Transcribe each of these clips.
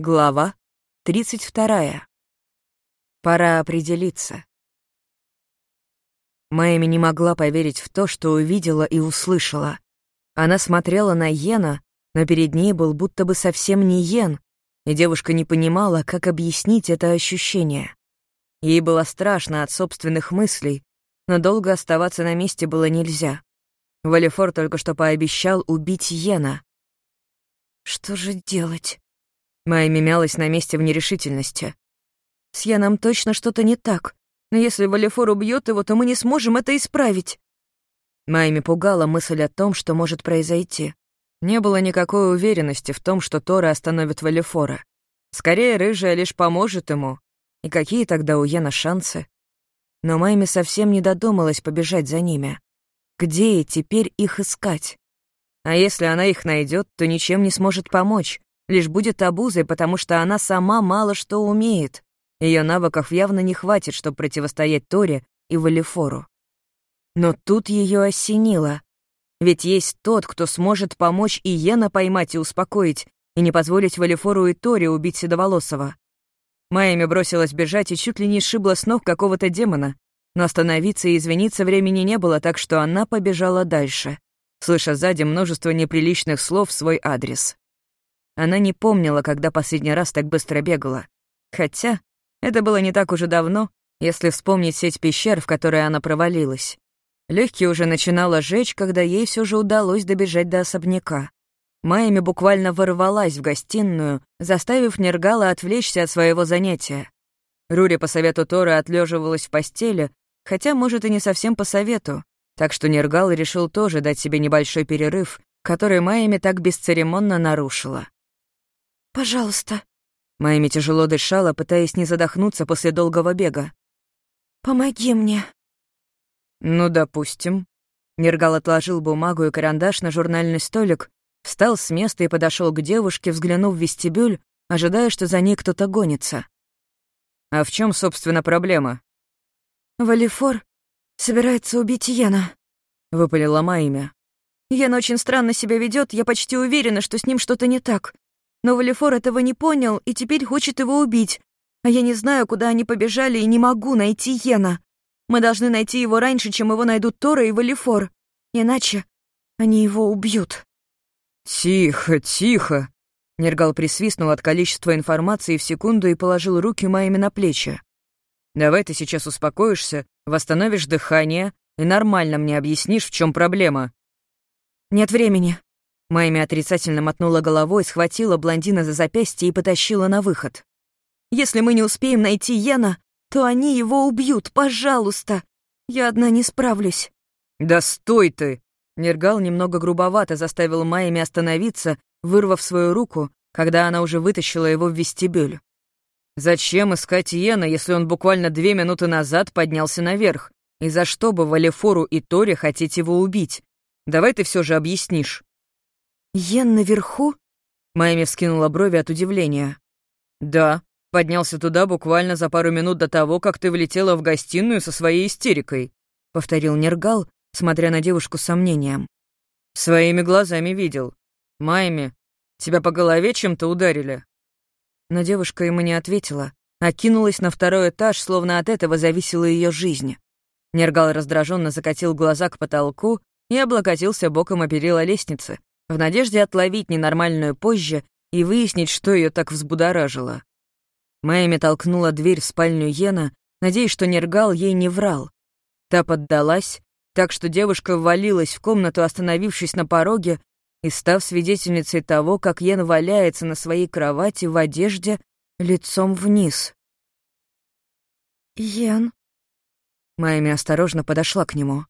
Глава 32. Пора определиться. Майми не могла поверить в то, что увидела и услышала. Она смотрела на Йена, но перед ней был будто бы совсем не Йен, и девушка не понимала, как объяснить это ощущение. Ей было страшно от собственных мыслей, но долго оставаться на месте было нельзя. Валифор только что пообещал убить Йена. Что же делать? Майя мялась на месте в нерешительности. «С Яном точно что-то не так, но если Валефор убьет его, то мы не сможем это исправить». Майми пугала мысль о том, что может произойти. Не было никакой уверенности в том, что Тора остановит Валефора. Скорее, Рыжая лишь поможет ему. И какие тогда у Яна шансы? Но Майми совсем не додумалась побежать за ними. Где и теперь их искать? А если она их найдет, то ничем не сможет помочь, лишь будет обузой, потому что она сама мало что умеет. Ее навыков явно не хватит, чтобы противостоять Торе и Валифору. Но тут ее осенило. Ведь есть тот, кто сможет помочь и Йена поймать и успокоить, и не позволить Валифору и Торе убить Седоволосого. Майами бросилась бежать и чуть ли не сшибла с ног какого-то демона, но остановиться и извиниться времени не было, так что она побежала дальше, слыша сзади множество неприличных слов в свой адрес. Она не помнила, когда последний раз так быстро бегала. Хотя это было не так уже давно, если вспомнить сеть пещер, в которые она провалилась. Легкие уже начинала жечь, когда ей все же удалось добежать до особняка. Майами буквально ворвалась в гостиную, заставив Нергала отвлечься от своего занятия. Рури по совету Торы отлеживалась в постели, хотя, может, и не совсем по совету, так что Нергал решил тоже дать себе небольшой перерыв, который Майами так бесцеремонно нарушила. Пожалуйста». Майми тяжело дышала, пытаясь не задохнуться после долгого бега. «Помоги мне». «Ну, допустим». Нергал отложил бумагу и карандаш на журнальный столик, встал с места и подошел к девушке, взглянув в вестибюль, ожидая, что за ней кто-то гонится. «А в чем, собственно, проблема?» «Валифор собирается убить Йена», — выпалила Майя. «Йен очень странно себя ведет, я почти уверена, что с ним что-то не так. Но Валифор этого не понял и теперь хочет его убить. А я не знаю, куда они побежали и не могу найти Йена. Мы должны найти его раньше, чем его найдут Тора и Валифор. Иначе они его убьют». «Тихо, тихо!» Нергал присвистнул от количества информации в секунду и положил руки моими на плечи. «Давай ты сейчас успокоишься, восстановишь дыхание и нормально мне объяснишь, в чем проблема». «Нет времени», Майми отрицательно мотнула головой, схватила блондина за запястье и потащила на выход. «Если мы не успеем найти Йена, то они его убьют, пожалуйста! Я одна не справлюсь!» «Да стой ты!» Нергал немного грубовато заставил Майми остановиться, вырвав свою руку, когда она уже вытащила его в вестибюль. «Зачем искать Йена, если он буквально две минуты назад поднялся наверх? И за что бы Валефору и Торе хотеть его убить? Давай ты все же объяснишь». «Йен наверху?» Майми вскинула брови от удивления. «Да, поднялся туда буквально за пару минут до того, как ты влетела в гостиную со своей истерикой», — повторил Нергал, смотря на девушку с сомнением. «Своими глазами видел. Майми, тебя по голове чем-то ударили?» Но девушка ему не ответила, а кинулась на второй этаж, словно от этого зависела ее жизнь. Нергал раздраженно закатил глаза к потолку и облокотился боком о лестницы, в надежде отловить ненормальную позже и выяснить, что ее так взбудоражило. Майами толкнула дверь в спальню Йена, надеясь, что Нергал ей не врал. Та поддалась, так что девушка ввалилась в комнату, остановившись на пороге и став свидетельницей того, как Йен валяется на своей кровати в одежде лицом вниз. «Йен?» Майами осторожно подошла к нему.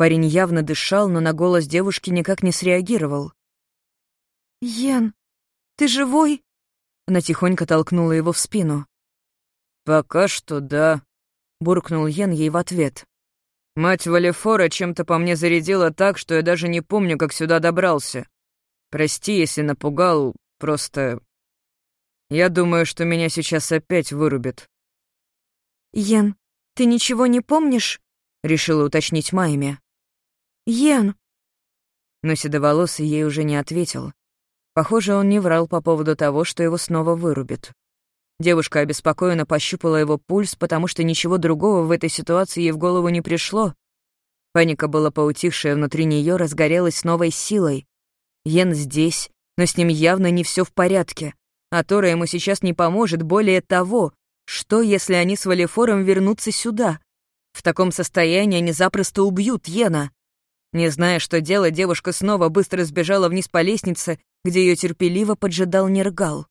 Парень явно дышал, но на голос девушки никак не среагировал. «Йен, ты живой?» Она тихонько толкнула его в спину. «Пока что да», — буркнул Йен ей в ответ. «Мать Валефора чем-то по мне зарядила так, что я даже не помню, как сюда добрался. Прости, если напугал, просто... Я думаю, что меня сейчас опять вырубят». «Йен, ты ничего не помнишь?» — решила уточнить Майми. «Йен!» Но седоволосый ей уже не ответил. Похоже, он не врал по поводу того, что его снова вырубит. Девушка обеспокоенно пощупала его пульс, потому что ничего другого в этой ситуации ей в голову не пришло. Паника была поутихшая внутри нее, разгорелась новой силой. Йен здесь, но с ним явно не все в порядке. А Тора ему сейчас не поможет, более того, что, если они с Валифором вернутся сюда? В таком состоянии они запросто убьют Йена. Не зная, что делать, девушка снова быстро сбежала вниз по лестнице, где ее терпеливо поджидал Нергал.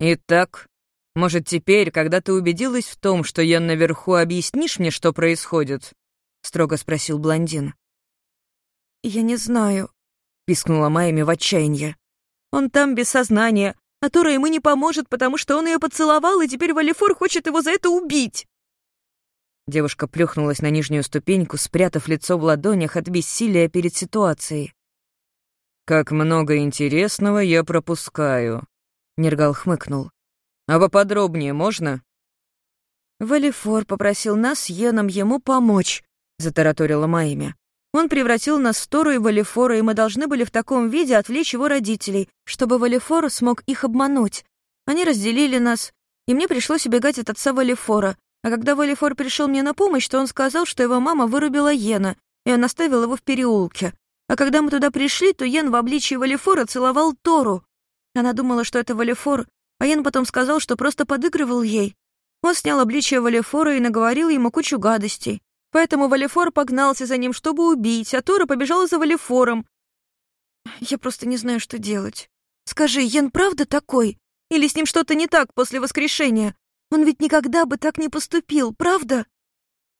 «Итак, может, теперь, когда ты убедилась в том, что я наверху, объяснишь мне, что происходит?» — строго спросил блондин. «Я не знаю», — пискнула Майами в отчаянии. «Он там без сознания, а Тора ему не поможет, потому что он ее поцеловал, и теперь Валифор хочет его за это убить». Девушка плюхнулась на нижнюю ступеньку, спрятав лицо в ладонях от бессилия перед ситуацией. «Как много интересного я пропускаю», — Нергал хмыкнул. «А поподробнее можно?» «Валифор попросил нас с Йеном ему помочь», — затараторила Майми. «Он превратил нас в Тору и Валифора, и мы должны были в таком виде отвлечь его родителей, чтобы Валифор смог их обмануть. Они разделили нас, и мне пришлось убегать от отца Валифора, а когда Валифор пришел мне на помощь, то он сказал, что его мама вырубила Йена, и он оставил его в переулке. А когда мы туда пришли, то Йен в обличии Валифора целовал Тору. Она думала, что это Валифор, а Йен потом сказал, что просто подыгрывал ей. Он снял обличие Валифора и наговорил ему кучу гадостей. Поэтому Валифор погнался за ним, чтобы убить, а Тора побежала за Валифором. Я просто не знаю, что делать. Скажи, Йен правда такой? Или с ним что-то не так после воскрешения? Он ведь никогда бы так не поступил, правда?»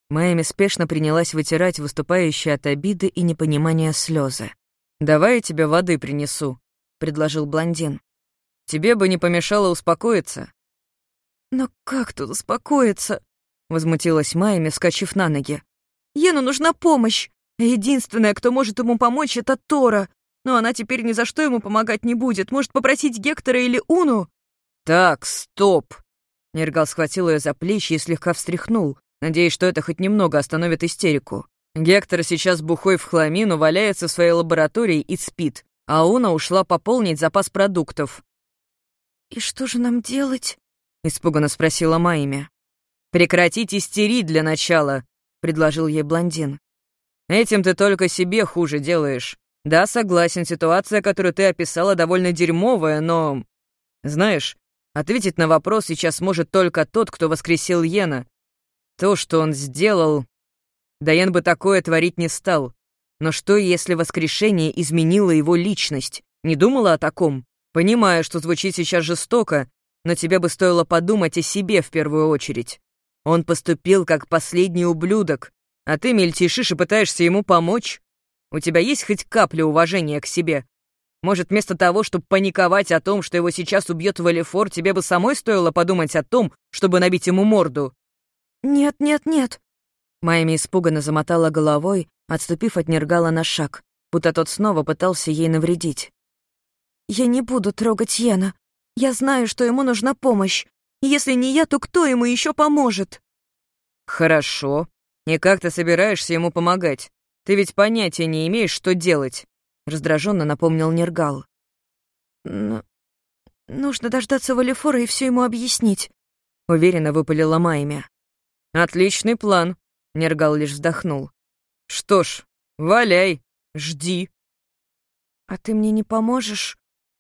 Майами спешно принялась вытирать выступающие от обиды и непонимания слезы. «Давай я тебе воды принесу», — предложил блондин. «Тебе бы не помешало успокоиться». «Но как тут успокоиться?» — возмутилась Майами, вскочив на ноги. «Ену нужна помощь. Единственная, кто может ему помочь, это Тора. Но она теперь ни за что ему помогать не будет. Может попросить Гектора или Уну?» «Так, стоп!» Нергал схватил ее за плечи и слегка встряхнул, надеясь, что это хоть немного остановит истерику. Гектор сейчас бухой в хламину валяется в своей лаборатории и спит, а Уна ушла пополнить запас продуктов. «И что же нам делать?» — испуганно спросила Майми. «Прекратить истерить для начала», — предложил ей блондин. «Этим ты только себе хуже делаешь. Да, согласен, ситуация, которую ты описала, довольно дерьмовая, но... Знаешь, Ответить на вопрос сейчас может только тот, кто воскресил Йена. То, что он сделал... Даян бы такое творить не стал. Но что, если воскрешение изменило его личность? Не думала о таком? Понимаю, что звучит сейчас жестоко, но тебе бы стоило подумать о себе в первую очередь. Он поступил как последний ублюдок, а ты мельтешишь и пытаешься ему помочь? У тебя есть хоть капля уважения к себе? Может, вместо того, чтобы паниковать о том, что его сейчас убьет Валифор, тебе бы самой стоило подумать о том, чтобы набить ему морду?» «Нет, нет, нет». Майми испуганно замотала головой, отступив от Нергала на шаг, будто тот снова пытался ей навредить. «Я не буду трогать Йена. Я знаю, что ему нужна помощь. Если не я, то кто ему еще поможет?» «Хорошо. И как ты собираешься ему помогать? Ты ведь понятия не имеешь, что делать раздраженно напомнил Нергал. Но нужно дождаться Валифора и все ему объяснить, уверенно выпалила Майми. Отличный план, Нергал лишь вздохнул. Что ж, валяй, жди. А ты мне не поможешь?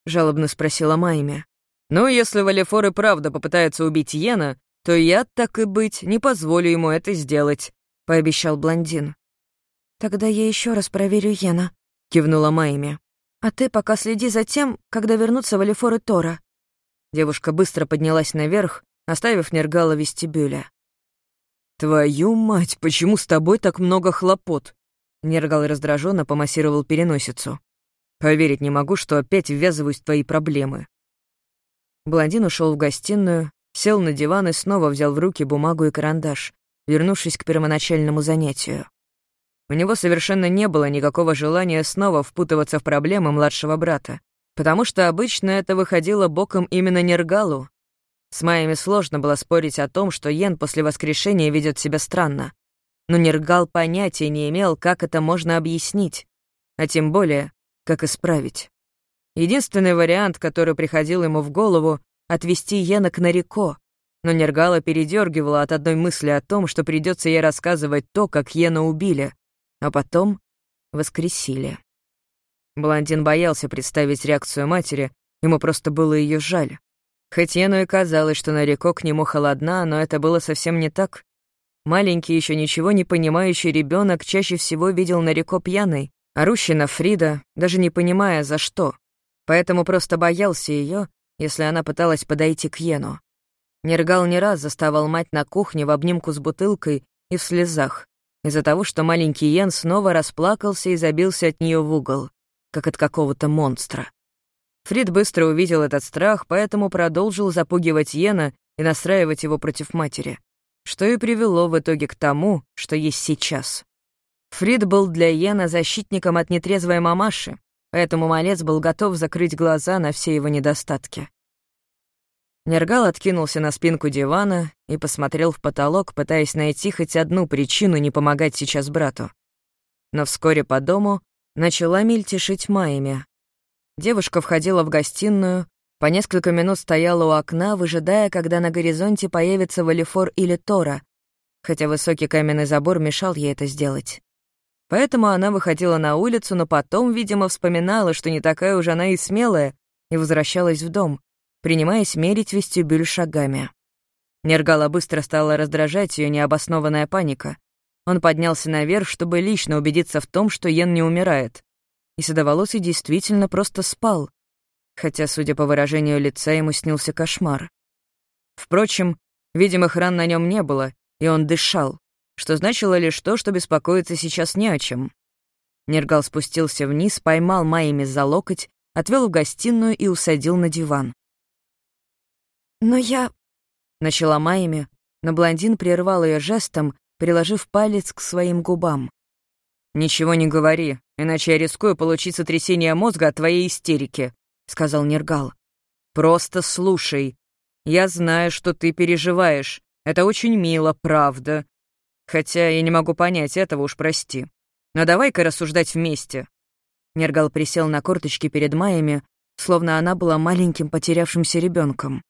жалобно спросила Майми. Ну, если Валифор и правда попытается убить Йена, то я, так и быть, не позволю ему это сделать, пообещал блондин. Тогда я еще раз проверю Йена, — кивнула Майми. «А ты пока следи за тем, когда вернутся Валифор и Тора». Девушка быстро поднялась наверх, оставив Нергала в вестибюле. «Твою мать, почему с тобой так много хлопот?» Нергал раздраженно помассировал переносицу. «Поверить не могу, что опять ввязываюсь в твои проблемы». Блондин ушел в гостиную, сел на диван и снова взял в руки бумагу и карандаш, вернувшись к первоначальному занятию. У него совершенно не было никакого желания снова впутываться в проблемы младшего брата, потому что обычно это выходило боком именно Нергалу. С Майями сложно было спорить о том, что Йен после воскрешения ведет себя странно. Но Нергал понятия не имел, как это можно объяснить, а тем более, как исправить. Единственный вариант, который приходил ему в голову — отвести Йена к Нарико, но Нергала передергивала от одной мысли о том, что придется ей рассказывать то, как Йена убили, а потом воскресили. Блондин боялся представить реакцию матери, ему просто было ее жаль. Хоть Йену и казалось, что Нарико к нему холодна, но это было совсем не так. Маленький, еще ничего не понимающий ребенок чаще всего видел Нарико пьяной, орущей на Фрида, даже не понимая, за что. Поэтому просто боялся ее, если она пыталась подойти к Йену. Нергал не раз заставал мать на кухне в обнимку с бутылкой и в слезах, из-за того, что маленький Йен снова расплакался и забился от нее в угол, как от какого-то монстра. Фрид быстро увидел этот страх, поэтому продолжил запугивать Йена и настраивать его против матери, что и привело в итоге к тому, что есть сейчас. Фрид был для Йена защитником от нетрезвой мамаши, поэтому малец был готов закрыть глаза на все его недостатки. Нергал откинулся на спинку дивана и посмотрел в потолок, пытаясь найти хоть одну причину не помогать сейчас брату. Но вскоре по дому начала мельтешить Майми. Девушка входила в гостиную, по несколько минут стояла у окна, выжидая, когда на горизонте появится Валифор или Тора, хотя высокий каменный забор мешал ей это сделать. Поэтому она выходила на улицу, но потом, видимо, вспоминала, что не такая уж она и смелая, и возвращалась в дом принимаясь мерить вестибюль шагами. Нергала быстро стала раздражать ее необоснованная паника. Он поднялся наверх, чтобы лично убедиться в том, что Йен не умирает. И Седоволосый действительно просто спал, хотя, судя по выражению лица, ему снился кошмар. Впрочем, видимых ран на нем не было, и он дышал, что значило лишь то, что беспокоиться сейчас не о чем. Нергал спустился вниз, поймал Майями за локоть, отвел в гостиную и усадил на диван. «Но я...» — начала Майми, но блондин прервал ее жестом, приложив палец к своим губам. «Ничего не говори, иначе я рискую получить сотрясение мозга от твоей истерики», — сказал Нергал. «Просто слушай. Я знаю, что ты переживаешь. Это очень мило, правда. Хотя я не могу понять этого, уж прости. Но давай-ка рассуждать вместе». Нергал присел на корточки перед Майями, словно она была маленьким потерявшимся ребенком.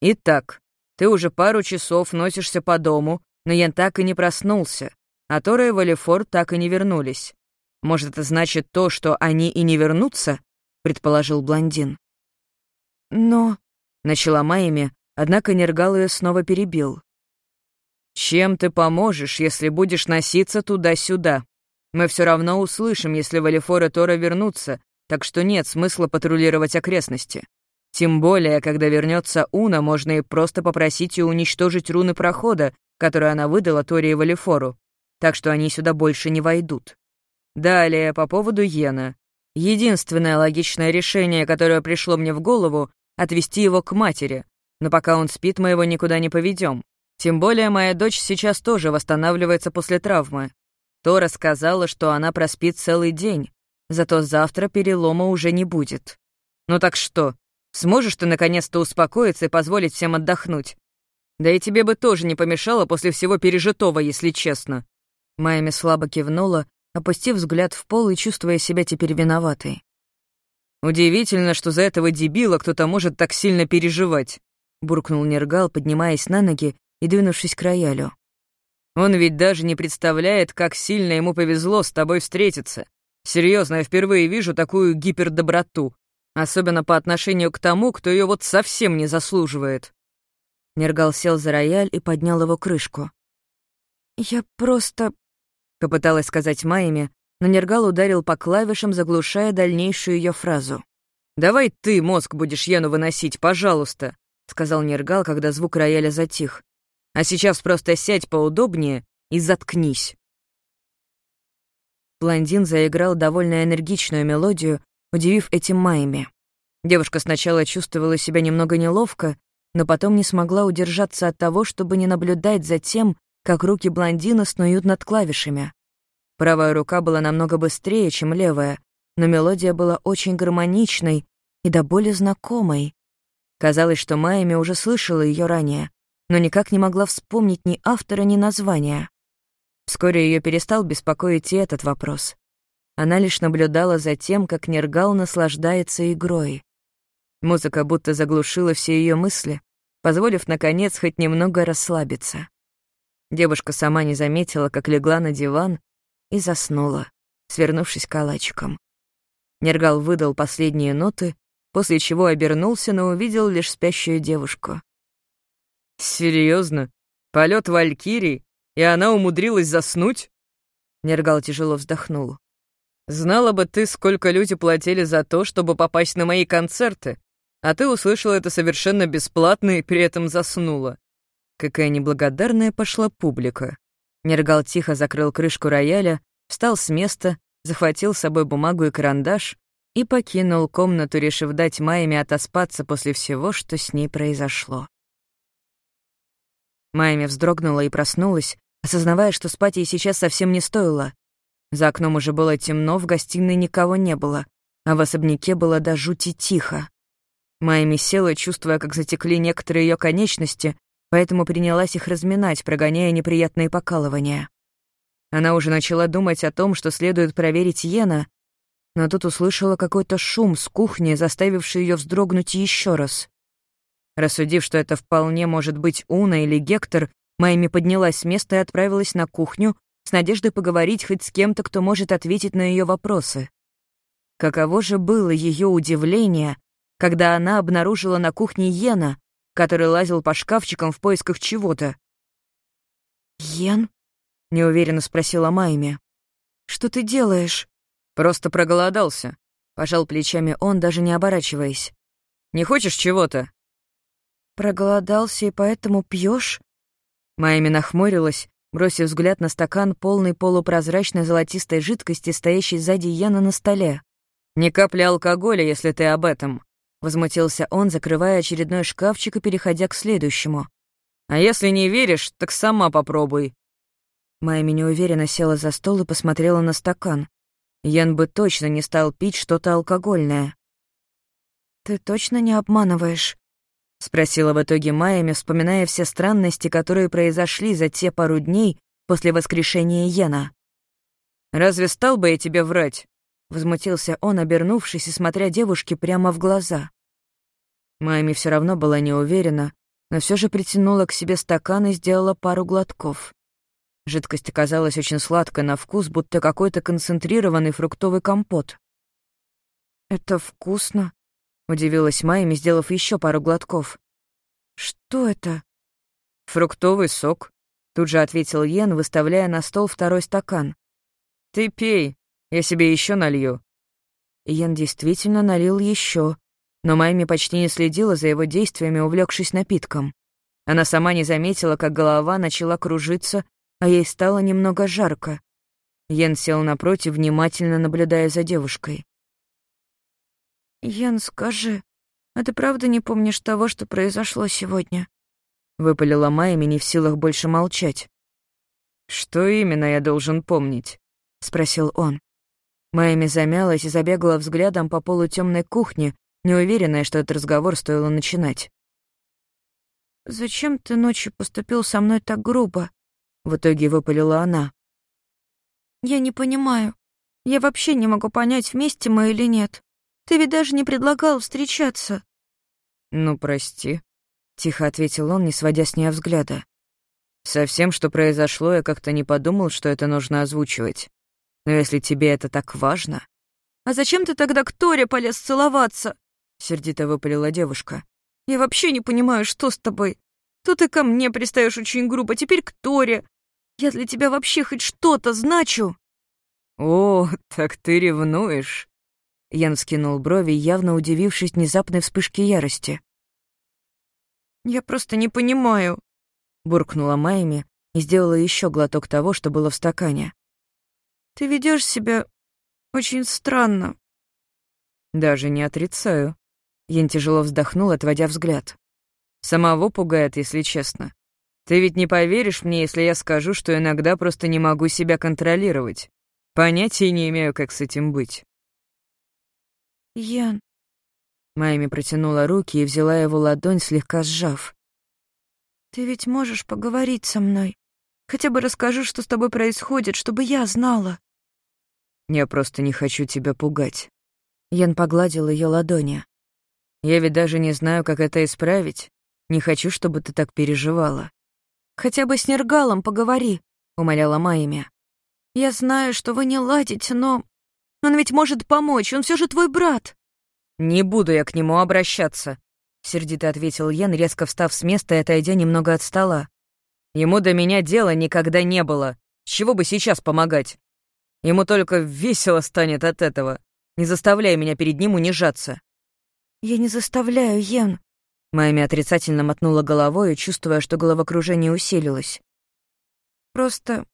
Итак, ты уже пару часов носишься по дому, но я так и не проснулся, а Тора и Валифор так и не вернулись. Может, это значит то, что они и не вернутся?» — предположил блондин. «Но...» — начала Майми, однако Нергал ее снова перебил. «Чем ты поможешь, если будешь носиться туда-сюда? Мы все равно услышим, если Валифор и Тора вернутся, так что нет смысла патрулировать окрестности. Тем более, когда вернется Уна, можно и просто попросить ее уничтожить руны прохода, которые она выдала Тори и Валифору, так что они сюда больше не войдут. Далее, по поводу Йена. Единственное логичное решение, которое пришло мне в голову, отвести его к матери, но пока он спит, мы его никуда не поведем. Тем более моя дочь сейчас тоже восстанавливается после травмы. Тора сказала, что она проспит целый день, зато завтра перелома уже не будет. Ну так что, Сможешь ты наконец-то успокоиться и позволить всем отдохнуть? Да и тебе бы тоже не помешало после всего пережитого, если честно». Майами слабо кивнула, опустив взгляд в пол и чувствуя себя теперь виноватой. «Удивительно, что за этого дебила кто-то может так сильно переживать», — буркнул Нергал, поднимаясь на ноги и двинувшись к роялю. «Он ведь даже не представляет, как сильно ему повезло с тобой встретиться. Серьезно, я впервые вижу такую гипердоброту. Особенно по отношению к тому, кто ее вот совсем не заслуживает. Нергал сел за рояль и поднял его крышку. «Я просто...» — попыталась сказать Майми, но Нергал ударил по клавишам, заглушая дальнейшую ее фразу. «Давай ты мозг будешь Яну выносить, пожалуйста», — сказал Нергал, когда звук рояля затих. «А сейчас просто сядь поудобнее и заткнись». Блондин заиграл довольно энергичную мелодию, удивив этим Майми. Девушка сначала чувствовала себя немного неловко, но потом не смогла удержаться от того, чтобы не наблюдать за тем, как руки блондина снуют над клавишами. Правая рука была намного быстрее, чем левая, но мелодия была очень гармоничной и до боли знакомой. Казалось, что Майами уже слышала ее ранее, но никак не могла вспомнить ни автора, ни названия. Вскоре ее перестал беспокоить и этот вопрос. Она лишь наблюдала за тем, как Нергал наслаждается игрой. Музыка будто заглушила все ее мысли, позволив, наконец, хоть немного расслабиться. Девушка сама не заметила, как легла на диван и заснула, свернувшись калачиком. Нергал выдал последние ноты, после чего обернулся, но увидел лишь спящую девушку. Серьезно? Полет Валькирии? И она умудрилась заснуть?» Нергал тяжело вздохнул. «Знала бы ты, сколько люди платили за то, чтобы попасть на мои концерты, а ты услышала это совершенно бесплатно и при этом заснула. Какая неблагодарная пошла публика. Нергал тихо закрыл крышку рояля, встал с места, захватил с собой бумагу и карандаш и покинул комнату, решив дать Майме отоспаться после всего, что с ней произошло. Майми вздрогнула и проснулась, осознавая, что спать ей сейчас совсем не стоило. За окном уже было темно, в гостиной никого не было, а в особняке было до жути тихо. Майми села, чувствуя, как затекли некоторые ее конечности, поэтому принялась их разминать, прогоняя неприятные покалывания. Она уже начала думать о том, что следует проверить Йена, но тут услышала какой-то шум с кухни, заставивший ее вздрогнуть еще раз. Рассудив, что это вполне может быть Уна или Гектор, Майми поднялась с места и отправилась на кухню с надеждой поговорить хоть с кем-то, кто может ответить на ее вопросы. Каково же было ее удивление, когда она обнаружила на кухне Йена, который лазил по шкафчикам в поисках чего-то. «Йен?» — неуверенно спросила Майми. «Что ты делаешь?» «Просто проголодался», — пожал плечами он, даже не оборачиваясь. «Не хочешь чего-то?» «Проголодался и поэтому пьешь? Майми нахмурилась, бросив взгляд на стакан, полный полупрозрачной золотистой жидкости, стоящей сзади Яна на столе. «Ни капли алкоголя, если ты об этом», — возмутился он, закрывая очередной шкафчик и переходя к следующему. «А если не веришь, так сама попробуй». Майми неуверенно села за стол и посмотрела на стакан. Ян бы точно не стал пить что-то алкогольное. «Ты точно не обманываешь?» — спросила в итоге Майами, вспоминая все странности, которые произошли за те пару дней после воскрешения Йена. «Разве стал бы я тебе врать?» — возмутился он, обернувшись и смотря девушке прямо в глаза. Майми все равно была не уверена, но все же притянула к себе стакан и сделала пару глотков. Жидкость оказалась очень сладкой на вкус, будто какой-то концентрированный фруктовый компот. «Это вкусно», — удивилась Майми, сделав еще пару глотков. «Что это?» «Фруктовый сок», — тут же ответил Йен, выставляя на стол второй стакан. «Ты пей, я себе еще налью». Йен действительно налил еще, но Майми почти не следила за его действиями, увлекшись напитком. Она сама не заметила, как голова начала кружиться, а ей стало немного жарко. Йен сел напротив, внимательно наблюдая за девушкой. «Йен, скажи, а ты правда не помнишь того, что произошло сегодня?» Выпалила Майми, не в силах больше молчать. «Что именно я должен помнить?» — спросил он. Майми замялась и забегала взглядом по полутемной кухне, неуверенная, что этот разговор стоило начинать. «Зачем ты ночью поступил со мной так грубо?» В итоге выпалила она. «Я не понимаю. Я вообще не могу понять, вместе мы или нет. Ты ведь даже не предлагал встречаться». «Ну, прости», — тихо ответил он, не сводя с нее взгляда. «Со всем, что произошло, я как-то не подумал, что это нужно озвучивать. Но если тебе это так важно...» «А зачем ты тогда к Торе полез целоваться?» — сердито выпалила девушка. «Я вообще не понимаю, что с тобой. То ты ко мне пристаешь очень грубо, теперь к Торе. Я для тебя вообще хоть что-то значу?» «О, так ты ревнуешь?» Ян вскинул брови, явно удивившись внезапной вспышке ярости. «Я просто не понимаю», — буркнула Майми и сделала еще глоток того, что было в стакане. «Ты ведешь себя очень странно». «Даже не отрицаю». Ян тяжело вздохнул, отводя взгляд. Самого пугает, если честно. Ты ведь не поверишь мне, если я скажу, что иногда просто не могу себя контролировать. Понятия не имею, как с этим быть. Ян. Майми протянула руки и взяла его ладонь, слегка сжав. Ты ведь можешь поговорить со мной? Хотя бы расскажи, что с тобой происходит, чтобы я знала. Я просто не хочу тебя пугать. Ян погладил ее ладони. Я ведь даже не знаю, как это исправить. Не хочу, чтобы ты так переживала. Хотя бы с Нергалом поговори, умоляла Майми. Я знаю, что вы не ладите, но... Он ведь может помочь, он все же твой брат. Не буду я к нему обращаться, сердито ответил Ян, резко встав с места и отойдя немного от стола. Ему до меня дела никогда не было. С чего бы сейчас помогать? Ему только весело станет от этого. Не заставляй меня перед ним унижаться. Я не заставляю, Ян. Майми отрицательно мотнула головой, чувствуя, что головокружение усилилось. Просто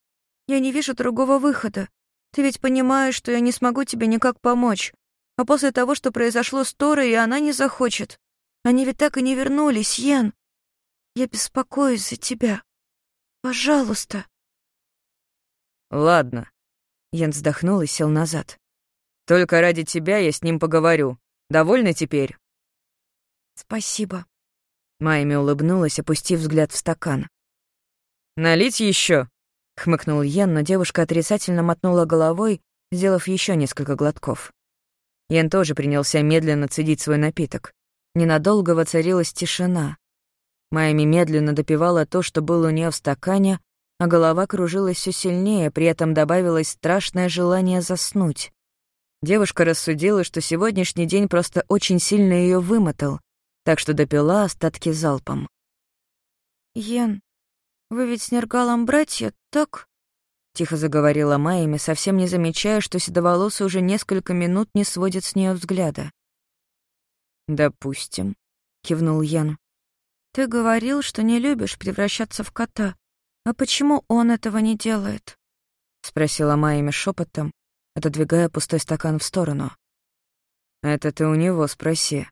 я не вижу другого выхода. Ты ведь понимаешь, что я не смогу тебе никак помочь. А после того, что произошло с Торой, и она не захочет. Они ведь так и не вернулись, Йен. Я беспокоюсь за тебя. Пожалуйста. Ладно. Йен вздохнул и сел назад. Только ради тебя я с ним поговорю. Довольна теперь? Спасибо. Майми улыбнулась, опустив взгляд в стакан. «Налить еще? Хмыкнул Йен, но девушка отрицательно мотнула головой, сделав еще несколько глотков. Йен тоже принялся медленно цедить свой напиток. Ненадолго воцарилась тишина. Майми медленно допивала то, что было у нее в стакане, а голова кружилась все сильнее, при этом добавилось страшное желание заснуть. Девушка рассудила, что сегодняшний день просто очень сильно ее вымотал, так что допила остатки залпом. «Йен, вы ведь с Нергалом братья, так?» Тихо заговорила Майями, совсем не замечая, что седоволосый уже несколько минут не сводит с нее взгляда. «Допустим», — кивнул Ян. «Ты говорил, что не любишь превращаться в кота. А почему он этого не делает?» — спросила Майями шепотом, отодвигая пустой стакан в сторону. «Это ты у него спроси».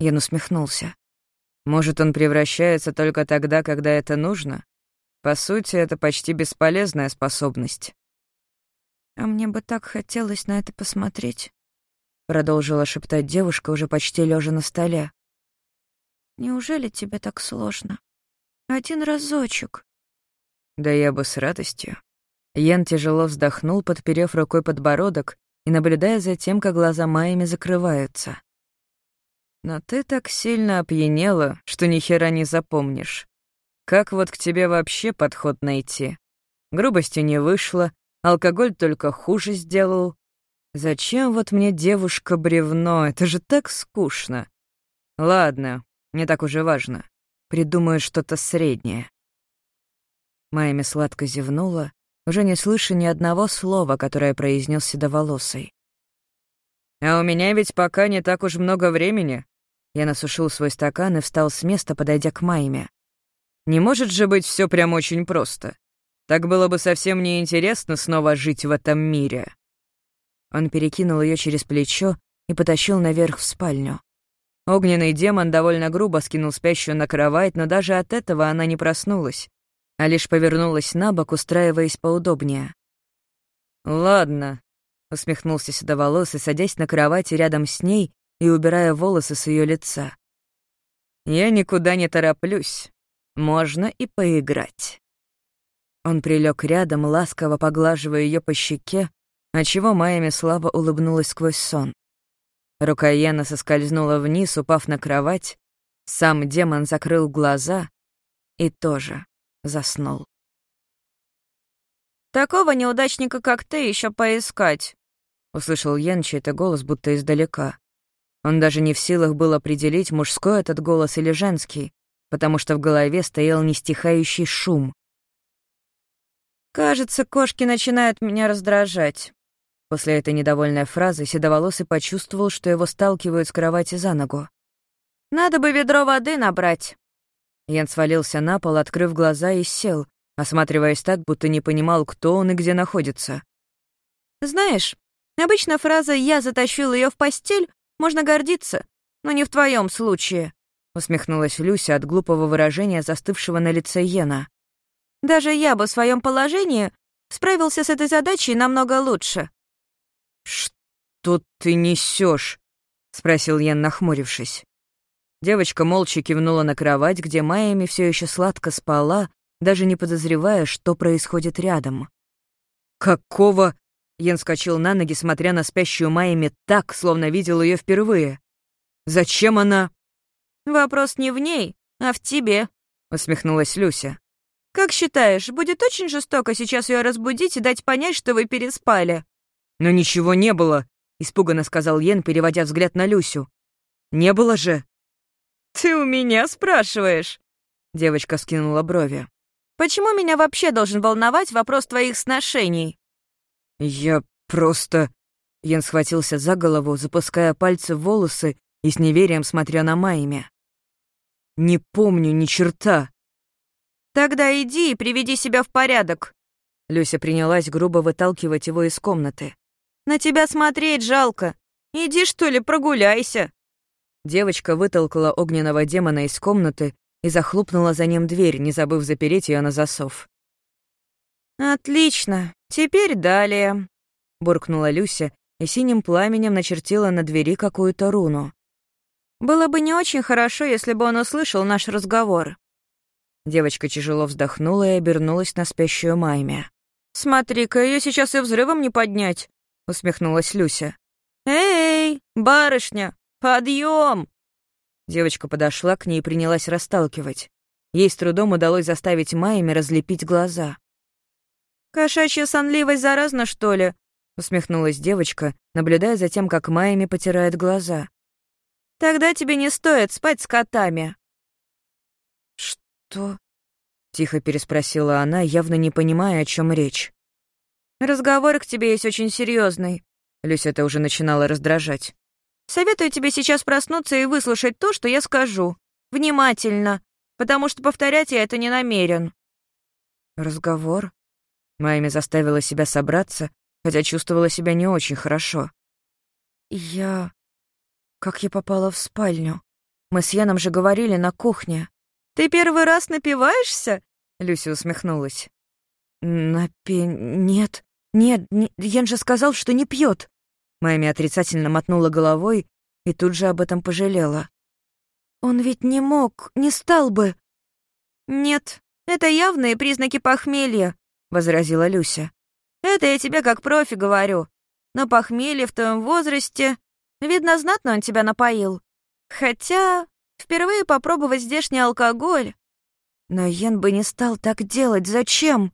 Ян усмехнулся. «Может, он превращается только тогда, когда это нужно? По сути, это почти бесполезная способность». «А мне бы так хотелось на это посмотреть», — продолжила шептать девушка, уже почти лежа на столе. «Неужели тебе так сложно? Один разочек». «Да я бы с радостью», Ян тяжело вздохнул, подперев рукой подбородок и наблюдая за тем, как глаза Майями закрываются. «Но ты так сильно опьянела, что ни хера не запомнишь. Как вот к тебе вообще подход найти? Грубостью не вышло, алкоголь только хуже сделал. Зачем вот мне девушка-бревно? Это же так скучно. Ладно, не так уже важно. Придумаю что-то среднее». Майами сладко зевнула, уже не слыша ни одного слова, которое произнес седоволосый. «А у меня ведь пока не так уж много времени». Я насушил свой стакан и встал с места, подойдя к Майме. «Не может же быть все прям очень просто. Так было бы совсем неинтересно снова жить в этом мире». Он перекинул ее через плечо и потащил наверх в спальню. Огненный демон довольно грубо скинул спящую на кровать, но даже от этого она не проснулась а лишь повернулась на бок, устраиваясь поудобнее. «Ладно», — усмехнулся седоволосый, садясь на кровати рядом с ней и убирая волосы с ее лица. «Я никуда не тороплюсь. Можно и поиграть». Он прилег рядом, ласково поглаживая ее по щеке, отчего Майами слабо улыбнулась сквозь сон. Рука Йена соскользнула вниз, упав на кровать. Сам демон закрыл глаза и тоже заснул. «Такого неудачника, как ты, еще поискать», — услышал Ян чей-то голос, будто издалека. Он даже не в силах был определить, мужской этот голос или женский, потому что в голове стоял нестихающий шум. «Кажется, кошки начинают меня раздражать». После этой недовольной фразы Седоволосый почувствовал, что его сталкивают с кровати за ногу. «Надо бы ведро воды набрать». Ян свалился на пол, открыв глаза и сел, осматриваясь так, будто не понимал, кто он и где находится. «Знаешь, обычно фраза «я затащил ее в постель» можно гордиться, но не в твоем случае», — усмехнулась Люся от глупого выражения, застывшего на лице Йена. «Даже я бы в своем положении справился с этой задачей намного лучше». «Что ты несешь? спросил Йен, нахмурившись. Девочка молча кивнула на кровать, где Майами все еще сладко спала, даже не подозревая, что происходит рядом. «Какого?» Йен скочил на ноги, смотря на спящую Майами так, словно видел ее впервые. «Зачем она?» «Вопрос не в ней, а в тебе», — усмехнулась Люся. «Как считаешь, будет очень жестоко сейчас ее разбудить и дать понять, что вы переспали?» «Но ничего не было», — испуганно сказал Йен, переводя взгляд на Люсю. «Не было же». «Ты у меня спрашиваешь?» Девочка скинула брови. «Почему меня вообще должен волновать вопрос твоих сношений?» «Я просто...» Ян схватился за голову, запуская пальцы в волосы и с неверием смотря на Майме. «Не помню ни черта». «Тогда иди и приведи себя в порядок». Люся принялась грубо выталкивать его из комнаты. «На тебя смотреть жалко. Иди, что ли, прогуляйся». Девочка вытолкала огненного демона из комнаты и захлопнула за ним дверь, не забыв запереть ее на засов. «Отлично. Теперь далее», — буркнула Люся и синим пламенем начертила на двери какую-то руну. «Было бы не очень хорошо, если бы он услышал наш разговор». Девочка тяжело вздохнула и обернулась на спящую Майме. «Смотри-ка, ее сейчас и взрывом не поднять», — усмехнулась Люся. «Эй, барышня, подъем!» Девочка подошла к ней и принялась расталкивать. Ей с трудом удалось заставить Майме разлепить глаза. «Кошачья сонливость заразна, что ли?» — усмехнулась девочка, наблюдая за тем, как Майами потирает глаза. «Тогда тебе не стоит спать с котами». «Что?» — тихо переспросила она, явно не понимая, о чем речь. «Разговор к тебе есть очень серьезный. Люся это уже начинала раздражать. «Советую тебе сейчас проснуться и выслушать то, что я скажу. Внимательно, потому что повторять я это не намерен». «Разговор?» Майми заставила себя собраться, хотя чувствовала себя не очень хорошо. «Я... Как я попала в спальню? Мы с Яном же говорили на кухне». «Ты первый раз напиваешься?» Люся усмехнулась. «Напи... Нет, нет, не... Ян же сказал, что не пьет. Майми отрицательно мотнула головой и тут же об этом пожалела. «Он ведь не мог, не стал бы...» «Нет, это явные признаки похмелья», возразила Люся. «Это я тебе как профи говорю. Но похмелье в твоем возрасте... Видно, знатно он тебя напоил. Хотя впервые попробовать здешний алкоголь... Но Йен бы не стал так делать. Зачем?»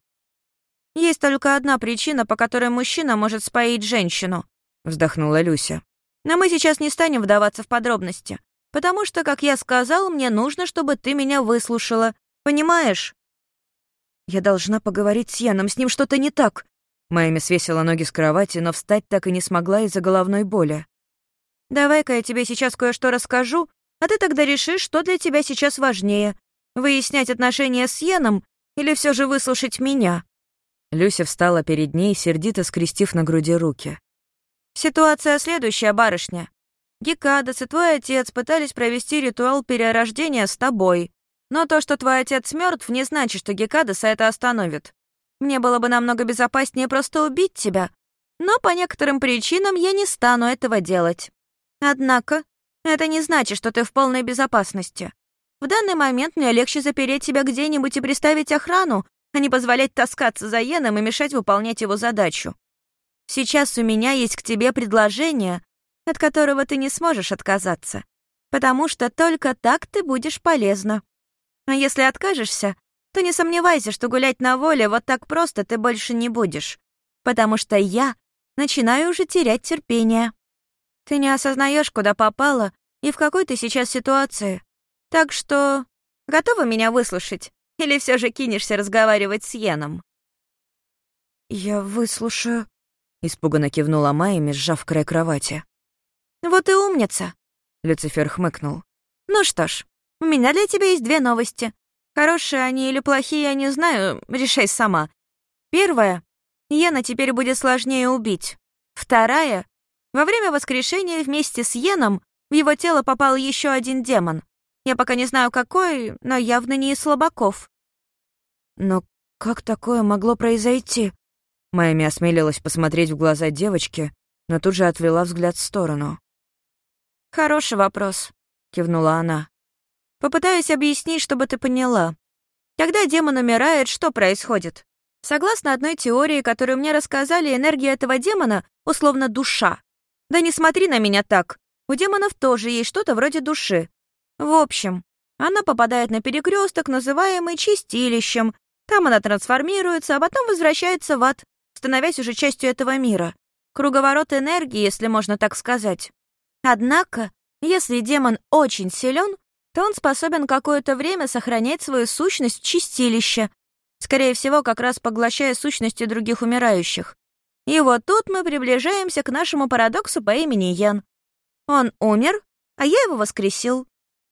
«Есть только одна причина, по которой мужчина может споить женщину», — вздохнула Люся. «Но мы сейчас не станем вдаваться в подробности, потому что, как я сказал, мне нужно, чтобы ты меня выслушала. Понимаешь?» Я должна поговорить с Яном, с ним что-то не так. Майми свесила ноги с кровати, но встать так и не смогла из-за головной боли. «Давай-ка я тебе сейчас кое-что расскажу, а ты тогда решишь, что для тебя сейчас важнее — выяснять отношения с Яном или все же выслушать меня?» Люся встала перед ней, сердито скрестив на груди руки. «Ситуация следующая, барышня. Гекадас и твой отец пытались провести ритуал перерождения с тобой. Но то, что твой отец мертв, не значит, что Гекадаса это остановит. Мне было бы намного безопаснее просто убить тебя, но по некоторым причинам я не стану этого делать. Однако, это не значит, что ты в полной безопасности. В данный момент мне легче запереть тебя где-нибудь и приставить охрану, а не позволять таскаться за Йеном и мешать выполнять его задачу. Сейчас у меня есть к тебе предложение, от которого ты не сможешь отказаться, потому что только так ты будешь полезна. А если откажешься, то не сомневайся, что гулять на воле вот так просто ты больше не будешь, потому что я начинаю уже терять терпение. Ты не осознаешь, куда попала и в какой ты сейчас ситуации. Так что готова меня выслушать? Или все же кинешься разговаривать с Йеном?» «Я выслушаю», — испуганно кивнула Майя, сжав край кровати. «Вот и умница», — Люцифер хмыкнул. «Ну что ж, у меня для тебя есть две новости. Хорошие они или плохие, я не знаю, решай сама. Первая. Йена теперь будет сложнее убить. Вторая. Во время воскрешения вместе с Йеном в его тело попал еще один демон. Я пока не знаю, какой, но явно не из слабаков. Но как такое могло произойти? Майми осмелилась посмотреть в глаза девочки, но тут же отвела взгляд в сторону. «Хороший вопрос», — кивнула она. Попытаюсь объяснить, чтобы ты поняла. Когда демон умирает, что происходит? Согласно одной теории, которую мне рассказали, энергия этого демона условно душа. Да не смотри на меня так. У демонов тоже есть что-то вроде души. В общем, она попадает на перекресток, называемый чистилищем. Там она трансформируется, а потом возвращается в ад, становясь уже частью этого мира. Круговорот энергии, если можно так сказать. Однако, если демон очень силен, то он способен какое-то время сохранять свою сущность в чистилище, скорее всего, как раз поглощая сущности других умирающих. И вот тут мы приближаемся к нашему парадоксу по имени Ян. Он умер, а я его воскресил.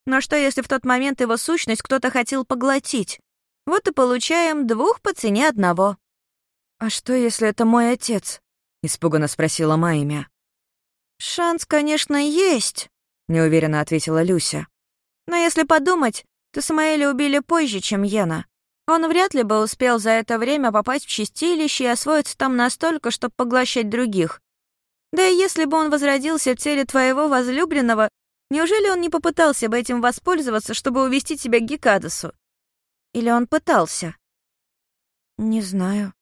Но что, если в тот момент его сущность кто-то хотел поглотить? Вот и получаем двух по цене одного. «А что, если это мой отец?» — испуганно спросила Майя. «Шанс, конечно, есть», — неуверенно ответила Люся. «Но если подумать, то Самаэля убили позже, чем Йена. Он вряд ли бы успел за это время попасть в чистилище и освоиться там настолько, чтобы поглощать других. Да и если бы он возродился в теле твоего возлюбленного, неужели он не попытался бы этим воспользоваться, чтобы увести тебя к Гекадасу? Или он пытался? Не знаю.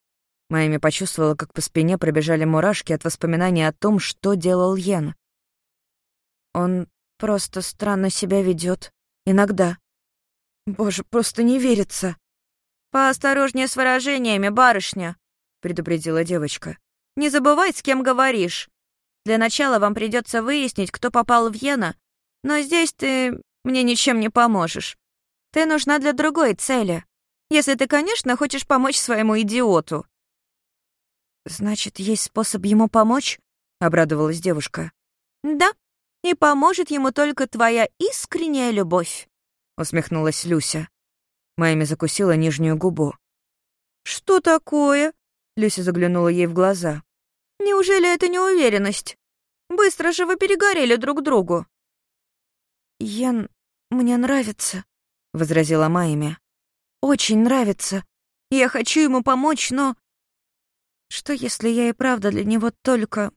Майми почувствовала, как по спине пробежали мурашки от воспоминаний о том, что делал Йен. Он просто странно себя ведет. Иногда. Боже, просто не верится. «Поосторожнее с выражениями, барышня», — предупредила девочка. «Не забывай, с кем говоришь. Для начала вам придется выяснить, кто попал в Йена, но здесь ты мне ничем не поможешь. Ты нужна для другой цели. Если ты, конечно, хочешь помочь своему идиоту». «Значит, есть способ ему помочь?» — обрадовалась девушка. «Да, и поможет ему только твоя искренняя любовь», — усмехнулась Люся. Майми закусила нижнюю губу. «Что такое?» — Люся заглянула ей в глаза. «Неужели это неуверенность? Быстро же вы перегорели друг другу». «Ян, мне нравится», — возразила Майми. «Очень нравится. Я хочу ему помочь, но... Что, если я и правда для него только...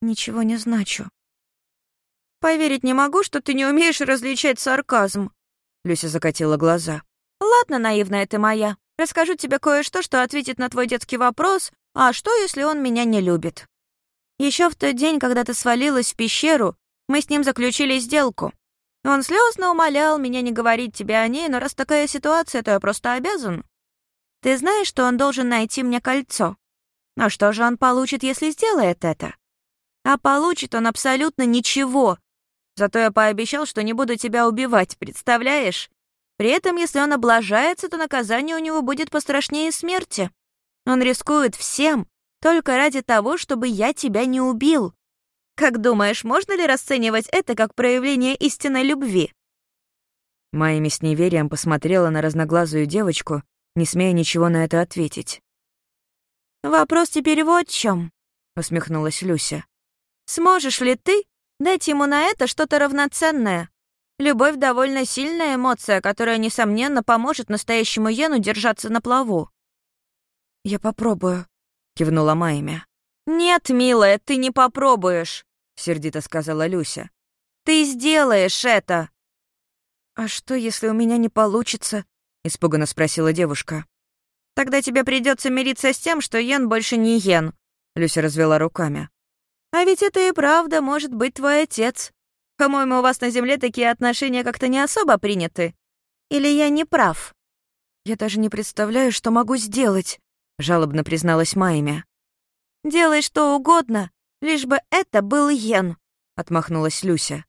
ничего не значу?» «Поверить не могу, что ты не умеешь различать сарказм», Люся закатила глаза. «Ладно, наивная ты моя. Расскажу тебе кое-что, что ответит на твой детский вопрос, а что, если он меня не любит? Еще в тот день, когда ты свалилась в пещеру, мы с ним заключили сделку. Он слезно умолял меня не говорить тебе о ней, но раз такая ситуация, то я просто обязан. Ты знаешь, что он должен найти мне кольцо. А что же он получит, если сделает это? А получит он абсолютно ничего, Зато я пообещал, что не буду тебя убивать, представляешь? При этом, если он облажается, то наказание у него будет пострашнее смерти. Он рискует всем, только ради того, чтобы я тебя не убил. Как думаешь, можно ли расценивать это как проявление истинной любви?» Майми с неверием посмотрела на разноглазую девочку, не смея ничего на это ответить. «Вопрос теперь вот в чем, усмехнулась Люся. «Сможешь ли ты Дать ему на это что-то равноценное. Любовь — довольно сильная эмоция, которая, несомненно, поможет настоящему Йену держаться на плаву. «Я попробую», — кивнула Майя. «Нет, милая, ты не попробуешь», — сердито сказала Люся. «Ты сделаешь это!» «А что, если у меня не получится?» — испуганно спросила девушка. «Тогда тебе придется мириться с тем, что Йен больше не Йен», — Люся развела руками. А ведь это и правда может быть твой отец. По-моему, у вас на Земле такие отношения как-то не особо приняты. Или я не прав?» «Я даже не представляю, что могу сделать», — жалобно призналась Майя. «Делай что угодно, лишь бы это был Йен», — отмахнулась Люся.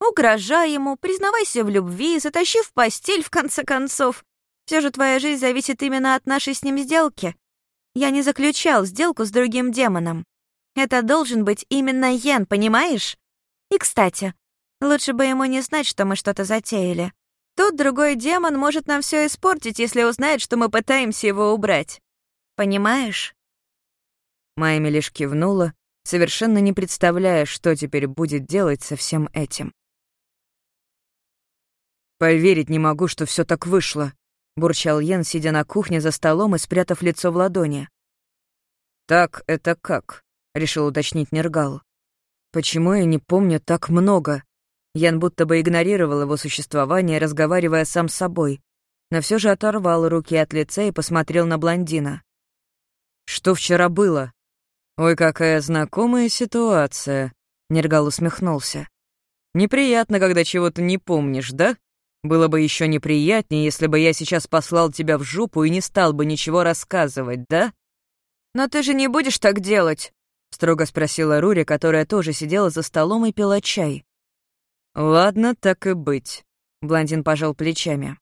«Угрожай ему, признавайся в любви, затащи в постель, в конце концов. Все же твоя жизнь зависит именно от нашей с ним сделки. Я не заключал сделку с другим демоном. Это должен быть именно Йен, понимаешь? И, кстати, лучше бы ему не знать, что мы что-то затеяли. Тут другой демон может нам все испортить, если узнает, что мы пытаемся его убрать. Понимаешь?» Майми лишь кивнула, совершенно не представляя, что теперь будет делать со всем этим. «Поверить не могу, что все так вышло», — бурчал Йен, сидя на кухне за столом и спрятав лицо в ладони. «Так это как?» — решил уточнить Нергал. «Почему я не помню так много?» Ян будто бы игнорировал его существование, разговаривая сам с собой. но все же оторвал руки от лица и посмотрел на блондина. «Что вчера было?» «Ой, какая знакомая ситуация», — Нергал усмехнулся. «Неприятно, когда чего-то не помнишь, да? Было бы еще неприятнее, если бы я сейчас послал тебя в жопу и не стал бы ничего рассказывать, да?» «Но ты же не будешь так делать?» — строго спросила Рури, которая тоже сидела за столом и пила чай. «Ладно, так и быть», — блондин пожал плечами.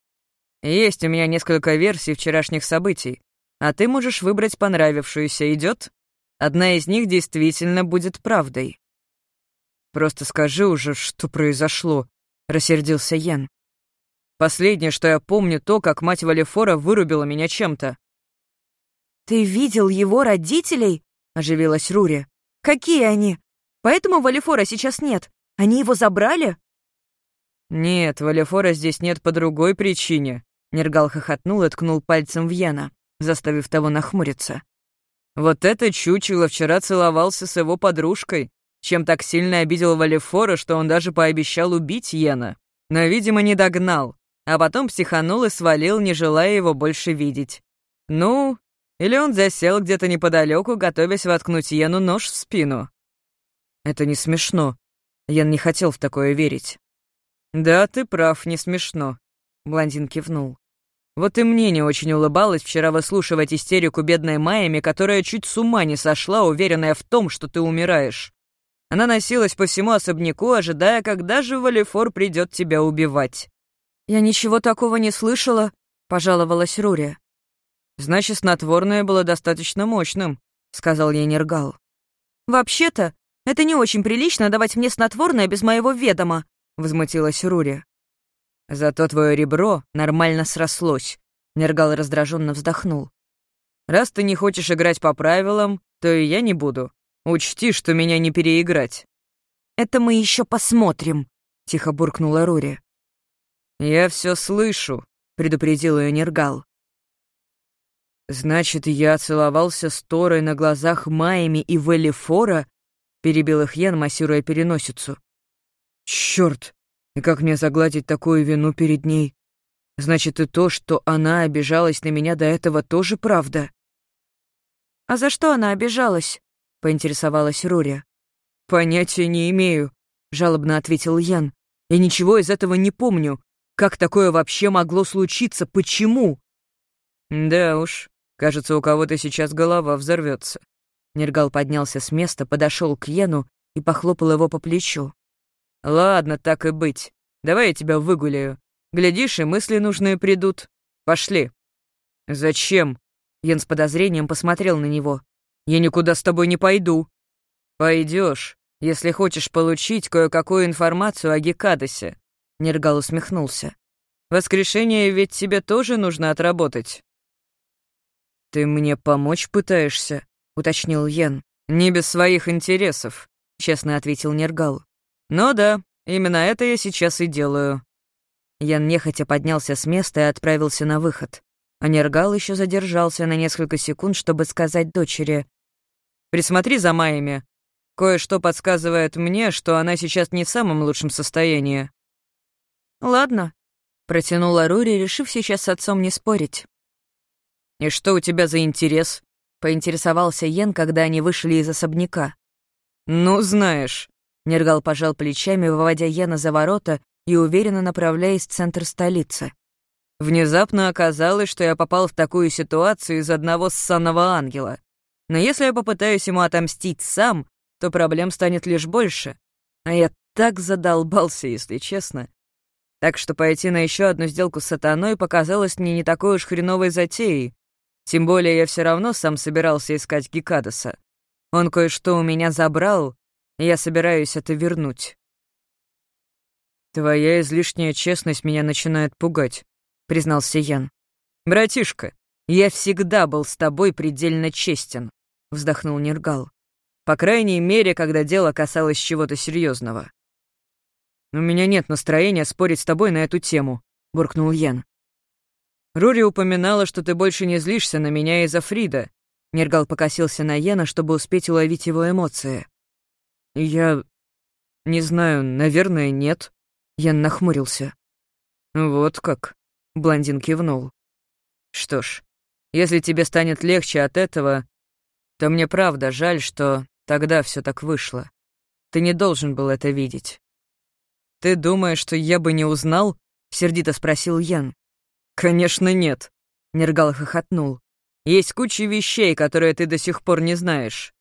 «Есть у меня несколько версий вчерашних событий, а ты можешь выбрать понравившуюся, идет? Одна из них действительно будет правдой». «Просто скажи уже, что произошло», — рассердился Йен. «Последнее, что я помню, то, как мать Валефора вырубила меня чем-то». «Ты видел его родителей?» — оживилась Рури. «Какие они? Поэтому Валефора сейчас нет. Они его забрали?» «Нет, Валефора здесь нет по другой причине», — Нергал хохотнул и ткнул пальцем в Яна, заставив того нахмуриться. «Вот это чучело вчера целовался с его подружкой, чем так сильно обидел Валефора, что он даже пообещал убить Йена, но, видимо, не догнал, а потом психанул и свалил, не желая его больше видеть. Ну, или он засел где-то неподалеку, готовясь воткнуть Йену нож в спину. Это не смешно. Ян не хотел в такое верить. «Да, ты прав, не смешно», — блондин кивнул. «Вот и мне не очень улыбалось вчера выслушивать истерику бедной Майами, которая чуть с ума не сошла, уверенная в том, что ты умираешь. Она носилась по всему особняку, ожидая, когда же Валифор придет тебя убивать». «Я ничего такого не слышала», — пожаловалась Рури. «Значит, снотворное было достаточно мощным», — сказал ей Нергал. «Вообще-то, это не очень прилично давать мне снотворное без моего ведома», — возмутилась Рури. «Зато твое ребро нормально срослось», — Нергал раздраженно вздохнул. «Раз ты не хочешь играть по правилам, то и я не буду. Учти, что меня не переиграть». «Это мы еще посмотрим», — тихо буркнула Рури. «Я все слышу», — предупредил ее Нергал. «Значит, я целовался с Торой на глазах Майами и Веллифора?» — перебил их Ян, массируя переносицу. Черт! И как мне загладить такую вину перед ней? Значит, и то, что она обижалась на меня до этого, тоже правда. «А за что она обижалась?» — поинтересовалась Рури. «Понятия не имею», — жалобно ответил Ян. «Я ничего из этого не помню. Как такое вообще могло случиться? Почему?» «Да уж, кажется, у кого-то сейчас голова взорвется. Нергал поднялся с места, подошел к Йену и похлопал его по плечу. «Ладно, так и быть. Давай я тебя выгуляю. Глядишь, и мысли нужные придут. Пошли». «Зачем?» Ян с подозрением посмотрел на него. «Я никуда с тобой не пойду». Пойдешь, если хочешь получить кое-какую информацию о Гекадосе», — Нергал усмехнулся. «Воскрешение ведь тебе тоже нужно отработать». «Ты мне помочь пытаешься?» — уточнил Ян. «Не без своих интересов», — честно ответил Нергал. «Ну да, именно это я сейчас и делаю». Ян нехотя поднялся с места и отправился на выход. А Нергал еще задержался на несколько секунд, чтобы сказать дочери. «Присмотри за Майями. Кое-что подсказывает мне, что она сейчас не в самом лучшем состоянии». «Ладно», — протянула Рури, решив сейчас с отцом не спорить. «И что у тебя за интерес?» — поинтересовался Йен, когда они вышли из особняка. «Ну, знаешь», Нергал пожал плечами, выводя Йена за ворота и уверенно направляясь в центр столицы. Внезапно оказалось, что я попал в такую ситуацию из одного ссанного ангела. Но если я попытаюсь ему отомстить сам, то проблем станет лишь больше. А я так задолбался, если честно. Так что пойти на еще одну сделку с сатаной показалось мне не такой уж хреновой затеей. Тем более я все равно сам собирался искать Гекадаса. Он кое-что у меня забрал, я собираюсь это вернуть. «Твоя излишняя честность меня начинает пугать», — признался Ян. «Братишка, я всегда был с тобой предельно честен», — вздохнул Нергал. «По крайней мере, когда дело касалось чего-то серьезного. «У меня нет настроения спорить с тобой на эту тему», — буркнул Ян. «Рури упоминала, что ты больше не злишься на меня из-за Фрида». Нергал покосился на Яна, чтобы успеть уловить его эмоции. «Я... не знаю, наверное, нет». Ян нахмурился. «Вот как. Блондин кивнул. «Что ж, если тебе станет легче от этого, то мне правда жаль, что тогда все так вышло. Ты не должен был это видеть». «Ты думаешь, что я бы не узнал?» — сердито спросил Ян. «Конечно нет», — Нергал хохотнул. «Есть куча вещей, которые ты до сих пор не знаешь.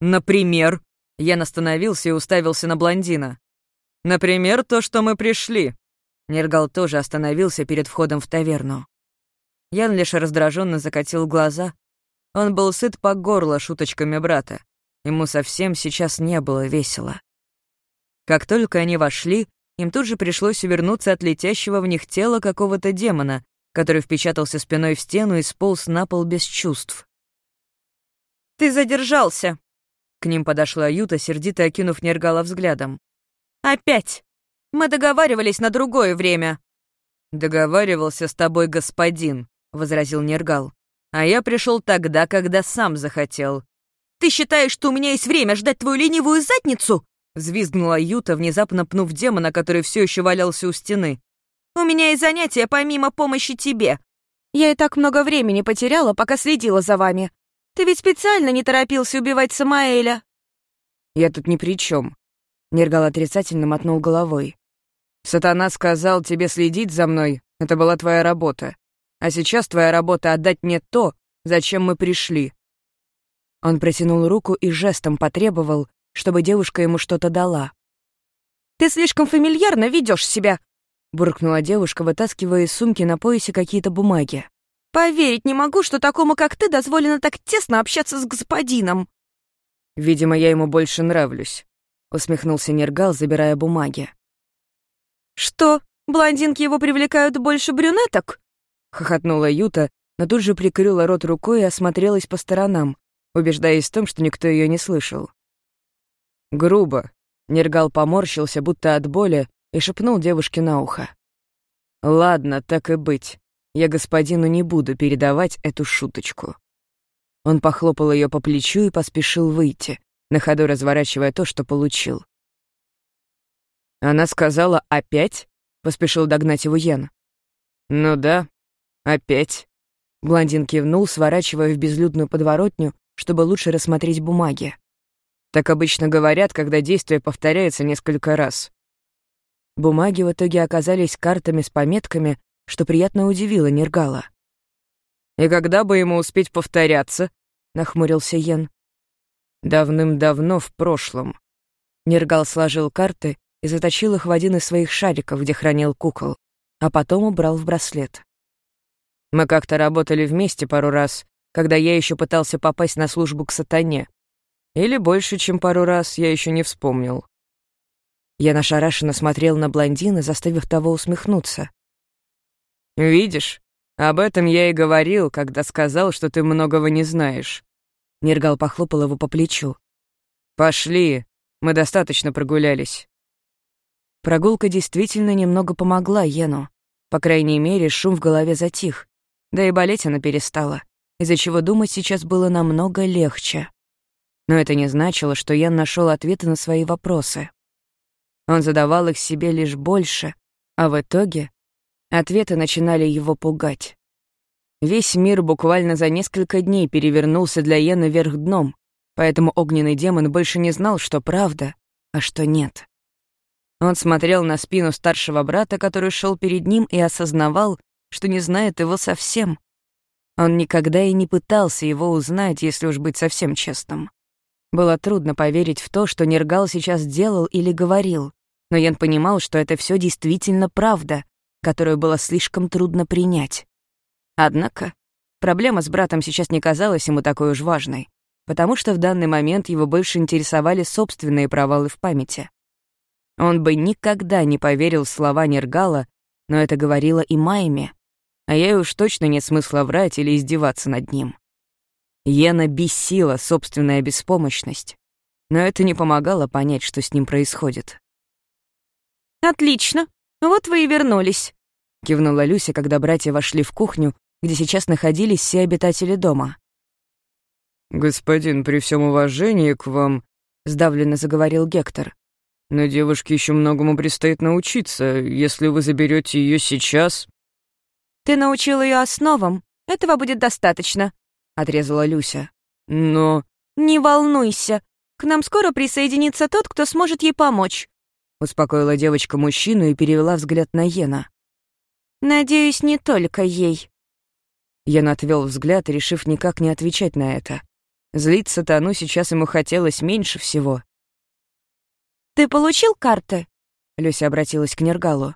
Например...» Ян остановился и уставился на блондина. «Например, то, что мы пришли». Нергал тоже остановился перед входом в таверну. Ян лишь раздраженно закатил глаза. Он был сыт по горло шуточками брата. Ему совсем сейчас не было весело. Как только они вошли, им тут же пришлось увернуться от летящего в них тела какого-то демона, который впечатался спиной в стену и сполз на пол без чувств. «Ты задержался!» К ним подошла Юта, сердито окинув Нергала взглядом. «Опять! Мы договаривались на другое время!» «Договаривался с тобой господин», — возразил Нергал. «А я пришел тогда, когда сам захотел». «Ты считаешь, что у меня есть время ждать твою ленивую задницу?» — взвизгнула Юта, внезапно пнув демона, который все еще валялся у стены. «У меня есть занятия помимо помощи тебе. Я и так много времени потеряла, пока следила за вами. Ты ведь специально не торопился убивать Самаэля». «Я тут ни при чем. Нергал отрицательно мотнул головой. «Сатана сказал тебе следить за мной, это была твоя работа. А сейчас твоя работа — отдать мне то, зачем мы пришли». Он протянул руку и жестом потребовал, чтобы девушка ему что-то дала. «Ты слишком фамильярно ведешь себя», — буркнула девушка, вытаскивая из сумки на поясе какие-то бумаги. «Поверить не могу, что такому, как ты, дозволено так тесно общаться с господином». «Видимо, я ему больше нравлюсь», — усмехнулся Нергал, забирая бумаги. «Что, блондинки его привлекают больше брюнеток?» — хохотнула Юта, но тут же прикрыла рот рукой и осмотрелась по сторонам, убеждаясь в том, что никто ее не слышал. Грубо. Нергал поморщился, будто от боли, и шепнул девушке на ухо. «Ладно, так и быть. Я господину не буду передавать эту шуточку». Он похлопал ее по плечу и поспешил выйти, на ходу разворачивая то, что получил. «Она сказала «опять»?» — поспешил догнать его Йен. «Ну да, опять». Блондин кивнул, сворачивая в безлюдную подворотню, чтобы лучше рассмотреть бумаги. Так обычно говорят, когда действие повторяется несколько раз. Бумаги в итоге оказались картами с пометками, что приятно удивило Нергала. «И когда бы ему успеть повторяться?» — нахмурился Йен. Давным-давно в прошлом. Нергал сложил карты и заточил их в один из своих шариков, где хранил кукол, а потом убрал в браслет. Мы как-то работали вместе пару раз, когда я еще пытался попасть на службу к сатане. Или больше, чем пару раз, я еще не вспомнил. Я нашарашенно смотрел на блондина, заставив того усмехнуться. «Видишь, об этом я и говорил, когда сказал, что ты многого не знаешь. Нергал похлопал его по плечу. «Пошли, мы достаточно прогулялись». Прогулка действительно немного помогла Йену. По крайней мере, шум в голове затих. Да и болеть она перестала, из-за чего думать сейчас было намного легче. Но это не значило, что Йен нашел ответы на свои вопросы. Он задавал их себе лишь больше, а в итоге ответы начинали его пугать. Весь мир буквально за несколько дней перевернулся для Йена вверх дном, поэтому огненный демон больше не знал, что правда, а что нет. Он смотрел на спину старшего брата, который шел перед ним, и осознавал, что не знает его совсем. Он никогда и не пытался его узнать, если уж быть совсем честным. Было трудно поверить в то, что Нергал сейчас делал или говорил, но Ян понимал, что это все действительно правда, которую было слишком трудно принять. Однако проблема с братом сейчас не казалась ему такой уж важной, потому что в данный момент его больше интересовали собственные провалы в памяти. Он бы никогда не поверил в слова Нергала, но это говорила и Майми, а ей уж точно нет смысла врать или издеваться над ним. Йена бесила собственная беспомощность, но это не помогало понять, что с ним происходит. «Отлично, вот вы и вернулись», — кивнула Люся, когда братья вошли в кухню где сейчас находились все обитатели дома. «Господин, при всем уважении к вам», — сдавленно заговорил Гектор, «но девушке еще многому предстоит научиться. Если вы заберете ее сейчас...» Ты научил ее основам. Этого будет достаточно», — отрезала Люся. «Но...» «Не волнуйся. К нам скоро присоединится тот, кто сможет ей помочь», — успокоила девочка мужчину и перевела взгляд на Йена. «Надеюсь, не только ей». Йен отвел взгляд, решив никак не отвечать на это. Злиться Тану сейчас ему хотелось меньше всего. «Ты получил карты?» Люся обратилась к Нергалу.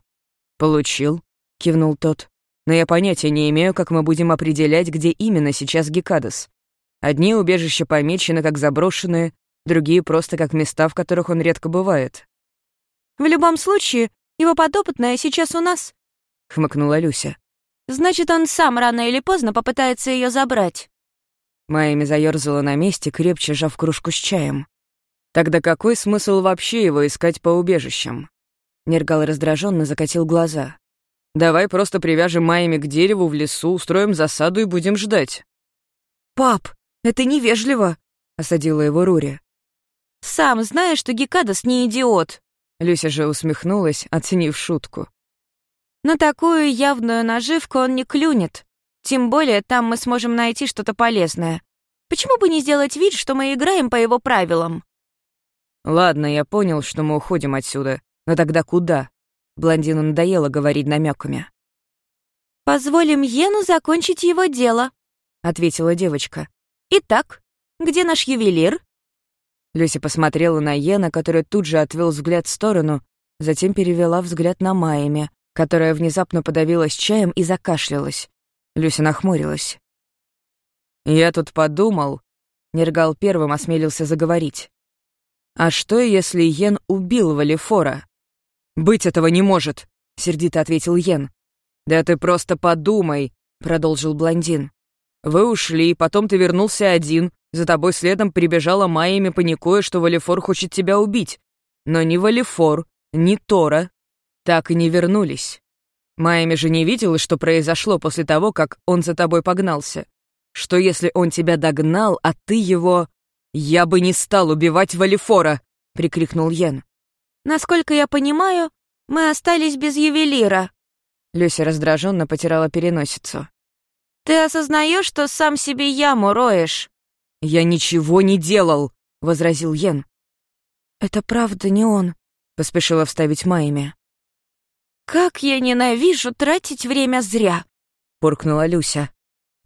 «Получил», — кивнул тот. «Но я понятия не имею, как мы будем определять, где именно сейчас Гекадас. Одни убежища помечены как заброшенные, другие просто как места, в которых он редко бывает. «В любом случае, его подопытная сейчас у нас», — хмыкнула Люся. «Значит, он сам рано или поздно попытается ее забрать». Майами заёрзала на месте, крепче сжав кружку с чаем. «Тогда какой смысл вообще его искать по убежищам?» Нергал раздраженно закатил глаза. «Давай просто привяжем Майами к дереву в лесу, устроим засаду и будем ждать». «Пап, это невежливо», — осадила его Рури. «Сам знаешь, что Гекадас не идиот». Люся же усмехнулась, оценив шутку. «На такую явную наживку он не клюнет. Тем более там мы сможем найти что-то полезное. Почему бы не сделать вид, что мы играем по его правилам?» «Ладно, я понял, что мы уходим отсюда. Но тогда куда?» Блондину надоело говорить намеками. «Позволим Йену закончить его дело», — ответила девочка. «Итак, где наш ювелир?» Люся посмотрела на Йена, который тут же отвел взгляд в сторону, затем перевела взгляд на Майами, которая внезапно подавилась чаем и закашлялась. Люся нахмурилась. «Я тут подумал...» Нергал первым осмелился заговорить. «А что, если Йен убил Валифора?» «Быть этого не может», — сердито ответил Йен. «Да ты просто подумай», — продолжил блондин. Вы ушли, потом ты вернулся один. За тобой следом прибежала Майями, паникуя, что Валифор хочет тебя убить. Но ни Валифор, ни Тора так и не вернулись. Майями же не видела, что произошло после того, как он за тобой погнался. Что если он тебя догнал, а ты его... «Я бы не стал убивать Валифора!» — прикрикнул Йен. «Насколько я понимаю, мы остались без ювелира». Люся раздраженно потирала переносицу. Ты осознаешь, что сам себе яму роешь?» «Я ничего не делал», — возразил Йен. «Это правда не он», — поспешила вставить Майми. «Как я ненавижу тратить время зря», — буркнула Люся.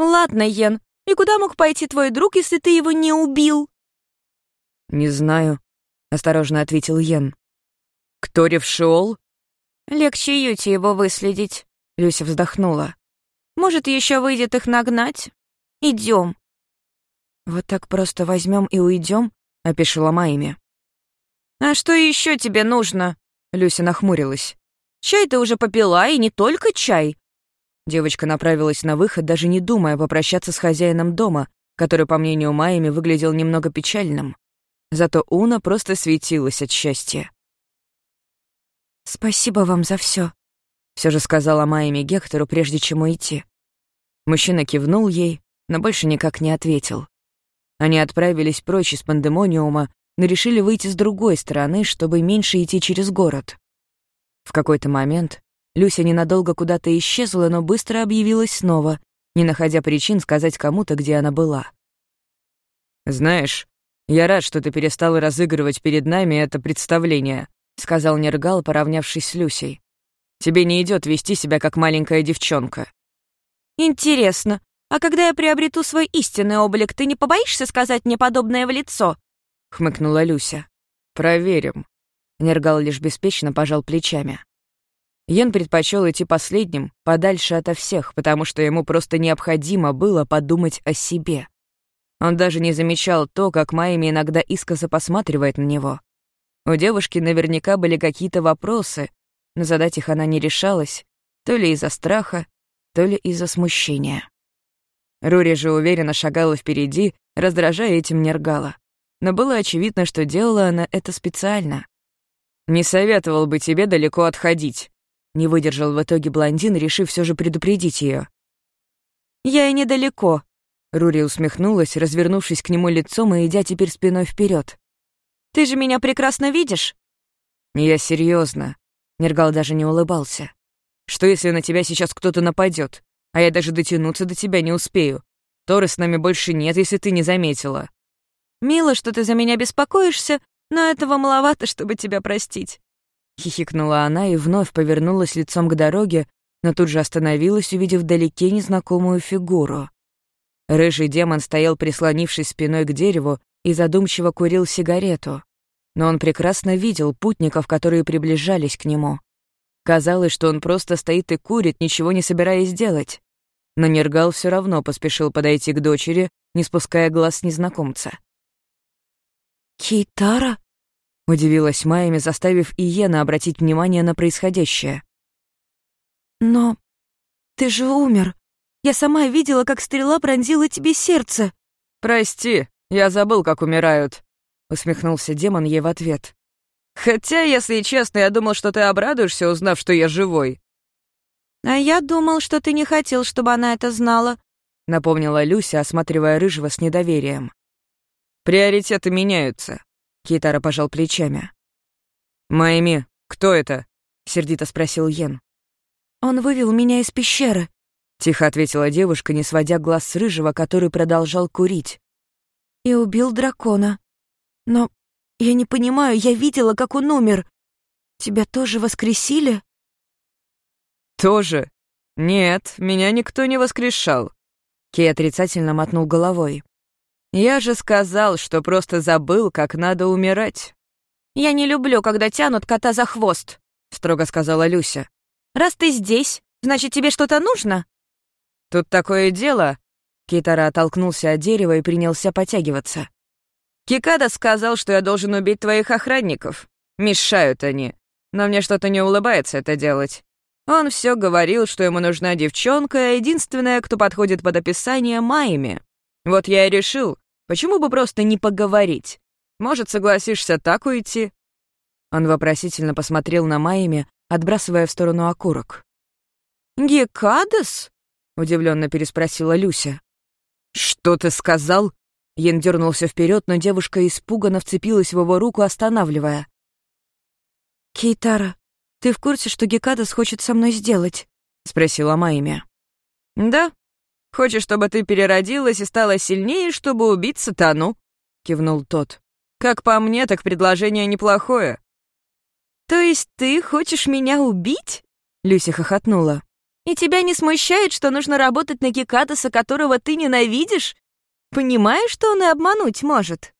«Ладно, Йен, и куда мог пойти твой друг, если ты его не убил?» «Не знаю», — осторожно ответил Йен. «Кто ревшиол?» «Легче Юте его выследить», — Люся вздохнула. Может, еще выйдет их нагнать? Идем. Вот так просто возьмем и уйдем? опишила Майми. А что еще тебе нужно? Люся нахмурилась. Чай ты уже попила, и не только чай. Девочка направилась на выход, даже не думая попрощаться с хозяином дома, который, по мнению Майми, выглядел немного печальным. Зато Уна просто светилась от счастья. «Спасибо вам за все, все же сказала Майами Гектору, прежде чем уйти. Мужчина кивнул ей, но больше никак не ответил. Они отправились прочь из пандемониума, но решили выйти с другой стороны, чтобы меньше идти через город. В какой-то момент Люся ненадолго куда-то исчезла, но быстро объявилась снова, не находя причин сказать кому-то, где она была. «Знаешь, я рад, что ты перестала разыгрывать перед нами это представление», — сказал Нергал, поравнявшись с Люсей. Тебе не идет вести себя как маленькая девчонка». «Интересно, а когда я приобрету свой истинный облик, ты не побоишься сказать мне подобное в лицо?» — хмыкнула Люся. «Проверим». Нергал лишь беспечно пожал плечами. Йен предпочел идти последним, подальше ото всех, потому что ему просто необходимо было подумать о себе. Он даже не замечал то, как Майми иногда искоса посматривает на него. У девушки наверняка были какие-то вопросы, но задать их она не решалась, то ли из-за страха, то ли из-за смущения. Рури же уверенно шагала впереди, раздражая этим Нергала. Но было очевидно, что делала она это специально. «Не советовал бы тебе далеко отходить», — не выдержал в итоге блондин, решив все же предупредить ее. «Я и недалеко», — Рури усмехнулась, развернувшись к нему лицом и идя теперь спиной вперед. «Ты же меня прекрасно видишь?» «Я серьезно. Нергал даже не улыбался. «Что, если на тебя сейчас кто-то нападет? А я даже дотянуться до тебя не успею. Торы с нами больше нет, если ты не заметила». «Мило, что ты за меня беспокоишься, но этого маловато, чтобы тебя простить». Хихикнула она и вновь повернулась лицом к дороге, но тут же остановилась, увидев вдалеке незнакомую фигуру. Рыжий демон стоял, прислонившись спиной к дереву, и задумчиво курил сигарету. Но он прекрасно видел путников, которые приближались к нему. Казалось, что он просто стоит и курит, ничего не собираясь делать. Но Нергал все равно поспешил подойти к дочери, не спуская глаз с незнакомца. «Кейтара?» — удивилась Майами, заставив Иена обратить внимание на происходящее. «Но ты же умер. Я сама видела, как стрела пронзила тебе сердце». «Прости, я забыл, как умирают», — усмехнулся демон ей в ответ. «Хотя, если честно, я думал, что ты обрадуешься, узнав, что я живой». «А я думал, что ты не хотел, чтобы она это знала», — напомнила Люся, осматривая Рыжего с недоверием. «Приоритеты меняются», — Китара пожал плечами. «Майми, кто это?» — сердито спросил Йен. «Он вывел меня из пещеры», — тихо ответила девушка, не сводя глаз с Рыжего, который продолжал курить. «И убил дракона. Но я не понимаю, я видела, как он умер. Тебя тоже воскресили?» «Тоже? Нет, меня никто не воскрешал». Кей отрицательно мотнул головой. «Я же сказал, что просто забыл, как надо умирать». «Я не люблю, когда тянут кота за хвост», — строго сказала Люся. «Раз ты здесь, значит, тебе что-то нужно?» «Тут такое дело...» Китара оттолкнулся от дерева и принялся потягиваться. «Кикада сказал, что я должен убить твоих охранников. Мешают они. Но мне что-то не улыбается это делать. Он все говорил, что ему нужна девчонка, единственная, кто подходит под описание, Майми. Вот я и решил, почему бы просто не поговорить? Может, согласишься так уйти?» Он вопросительно посмотрел на Майми, отбрасывая в сторону окурок. «Гекадес?» — удивленно переспросила Люся. «Что ты сказал?» Йен дернулся вперед, но девушка испуганно вцепилась в его руку, останавливая. «Кейтара, ты в курсе, что Гекадас хочет со мной сделать?» — спросила Майми. «Да. Хочешь, чтобы ты переродилась и стала сильнее, чтобы убить сатану?» — кивнул тот. «Как по мне, так предложение неплохое». «То есть ты хочешь меня убить?» — Люся хохотнула. «И тебя не смущает, что нужно работать на Гекадаса, которого ты ненавидишь? Понимаешь, что он и обмануть может?»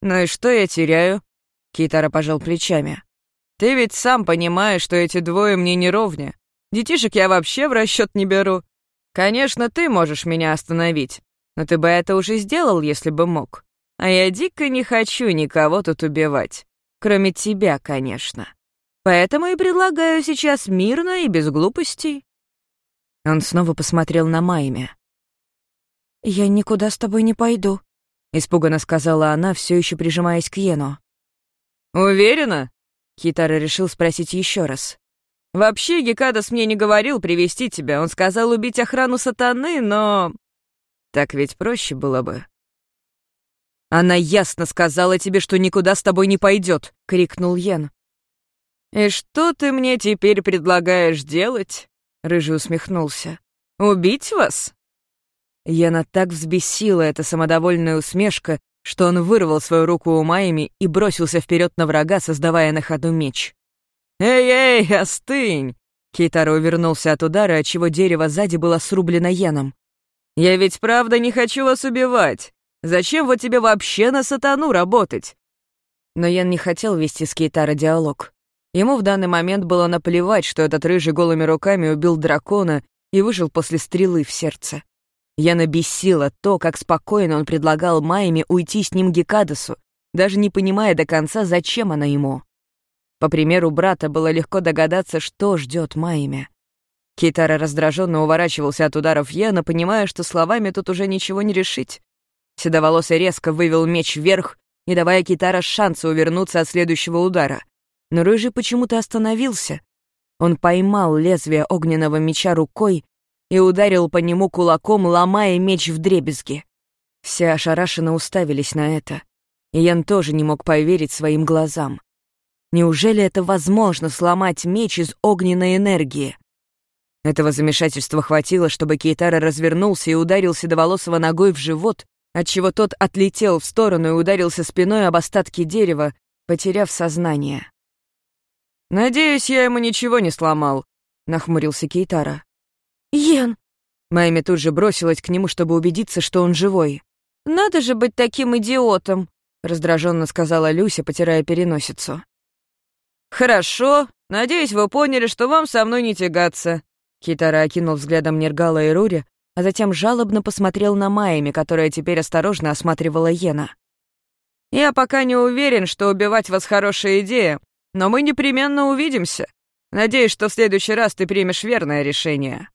«Ну и что я теряю?» — Китара пожал плечами. Ты ведь сам понимаешь, что эти двое мне не ровня. Детишек я вообще в расчет не беру. Конечно, ты можешь меня остановить, но ты бы это уже сделал, если бы мог. А я дико не хочу никого тут убивать. Кроме тебя, конечно. Поэтому и предлагаю сейчас мирно и без глупостей». Он снова посмотрел на Майме. «Я никуда с тобой не пойду», — испуганно сказала она, все еще прижимаясь к Йену. «Уверена?» Хитара решил спросить еще раз. «Вообще, Гекадас мне не говорил привести тебя. Он сказал убить охрану сатаны, но...» «Так ведь проще было бы». «Она ясно сказала тебе, что никуда с тобой не пойдет», — крикнул Йен. «И что ты мне теперь предлагаешь делать?» — Рыжий усмехнулся. «Убить вас?» Яна так взбесила эта самодовольная усмешка, что он вырвал свою руку у Майми и бросился вперед на врага, создавая на ходу меч. «Эй-эй, остынь!» Кейтаро увернулся от удара, отчего дерево сзади было срублено Яном. «Я ведь правда не хочу вас убивать. Зачем вот тебе вообще на сатану работать?» Но Ян не хотел вести с Кейтаро диалог. Ему в данный момент было наплевать, что этот рыжий голыми руками убил дракона и выжил после стрелы в сердце. Я набесила то, как спокойно он предлагал Майме уйти с ним Гекадасу, даже не понимая до конца, зачем она ему. По примеру брата было легко догадаться, что ждет Майме. Китара раздраженно уворачивался от ударов Яна, понимая, что словами тут уже ничего не решить. Седоволосый резко вывел меч вверх, не давая Китара шанса увернуться от следующего удара. Но Рыжий почему-то остановился. Он поймал лезвие огненного меча рукой и ударил по нему кулаком, ломая меч в дребезги. Все ошарашенно уставились на это, и Ян тоже не мог поверить своим глазам. Неужели это возможно сломать меч из огненной энергии? Этого замешательства хватило, чтобы Кейтара развернулся и ударил Седоволосого ногой в живот, отчего тот отлетел в сторону и ударился спиной об остатки дерева, потеряв сознание. «Надеюсь, я ему ничего не сломал», — нахмурился Кейтара. «Йен!» Майми тут же бросилась к нему, чтобы убедиться, что он живой. «Надо же быть таким идиотом!» — раздраженно сказала Люся, потирая переносицу. «Хорошо. Надеюсь, вы поняли, что вам со мной не тягаться». Китара окинул взглядом Нергала и Рури, а затем жалобно посмотрел на Майами, которая теперь осторожно осматривала Йена. «Я пока не уверен, что убивать вас хорошая идея, но мы непременно увидимся. Надеюсь, что в следующий раз ты примешь верное решение».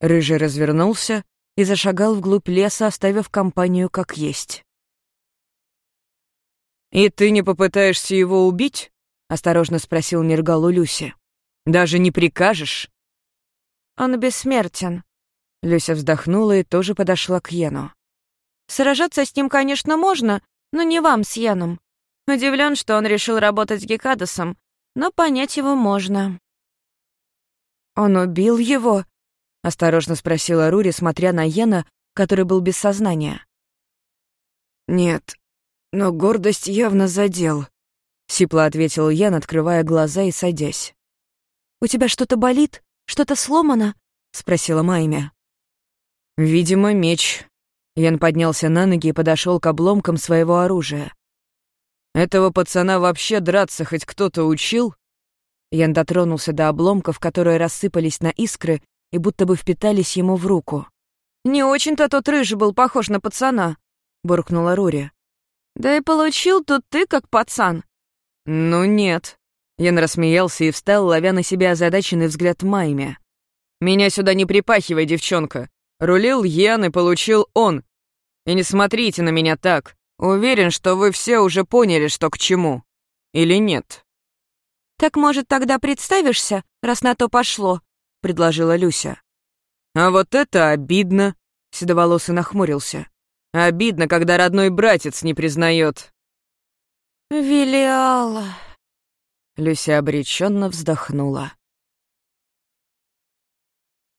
Рыжий развернулся и зашагал вглубь леса, оставив компанию как есть. «И ты не попытаешься его убить?» — осторожно спросил Нергал у Люси. «Даже не прикажешь?» «Он бессмертен». Люся вздохнула и тоже подошла к Йену. «Сражаться с ним, конечно, можно, но не вам с Йеном. Удивлен, что он решил работать с Гекадосом, но понять его можно». «Он убил его?» — осторожно спросила Рури, смотря на Йена, который был без сознания. «Нет, но гордость явно задел», — сипло ответил Ян, открывая глаза и садясь. «У тебя что-то болит? Что-то сломано?» — спросила Майми. «Видимо, меч». Ян поднялся на ноги и подошел к обломкам своего оружия. «Этого пацана вообще драться хоть кто-то учил?» Ян дотронулся до обломков, которые рассыпались на искры и будто бы впитались ему в руку. «Не очень-то тот рыжий был похож на пацана», — буркнула Рури. «Да и получил тут ты как пацан». «Ну нет». Ян рассмеялся и встал, ловя на себя озадаченный взгляд Майми. «Меня сюда не припахивай, девчонка. Рулил Ян и получил он. И не смотрите на меня так. Уверен, что вы все уже поняли, что к чему. Или нет?» «Так, может, тогда представишься, раз на то пошло?» — предложила Люся. «А вот это обидно!» — Седоволосый нахмурился. «Обидно, когда родной братец не признает. «Вилиала...» Люся обреченно вздохнула.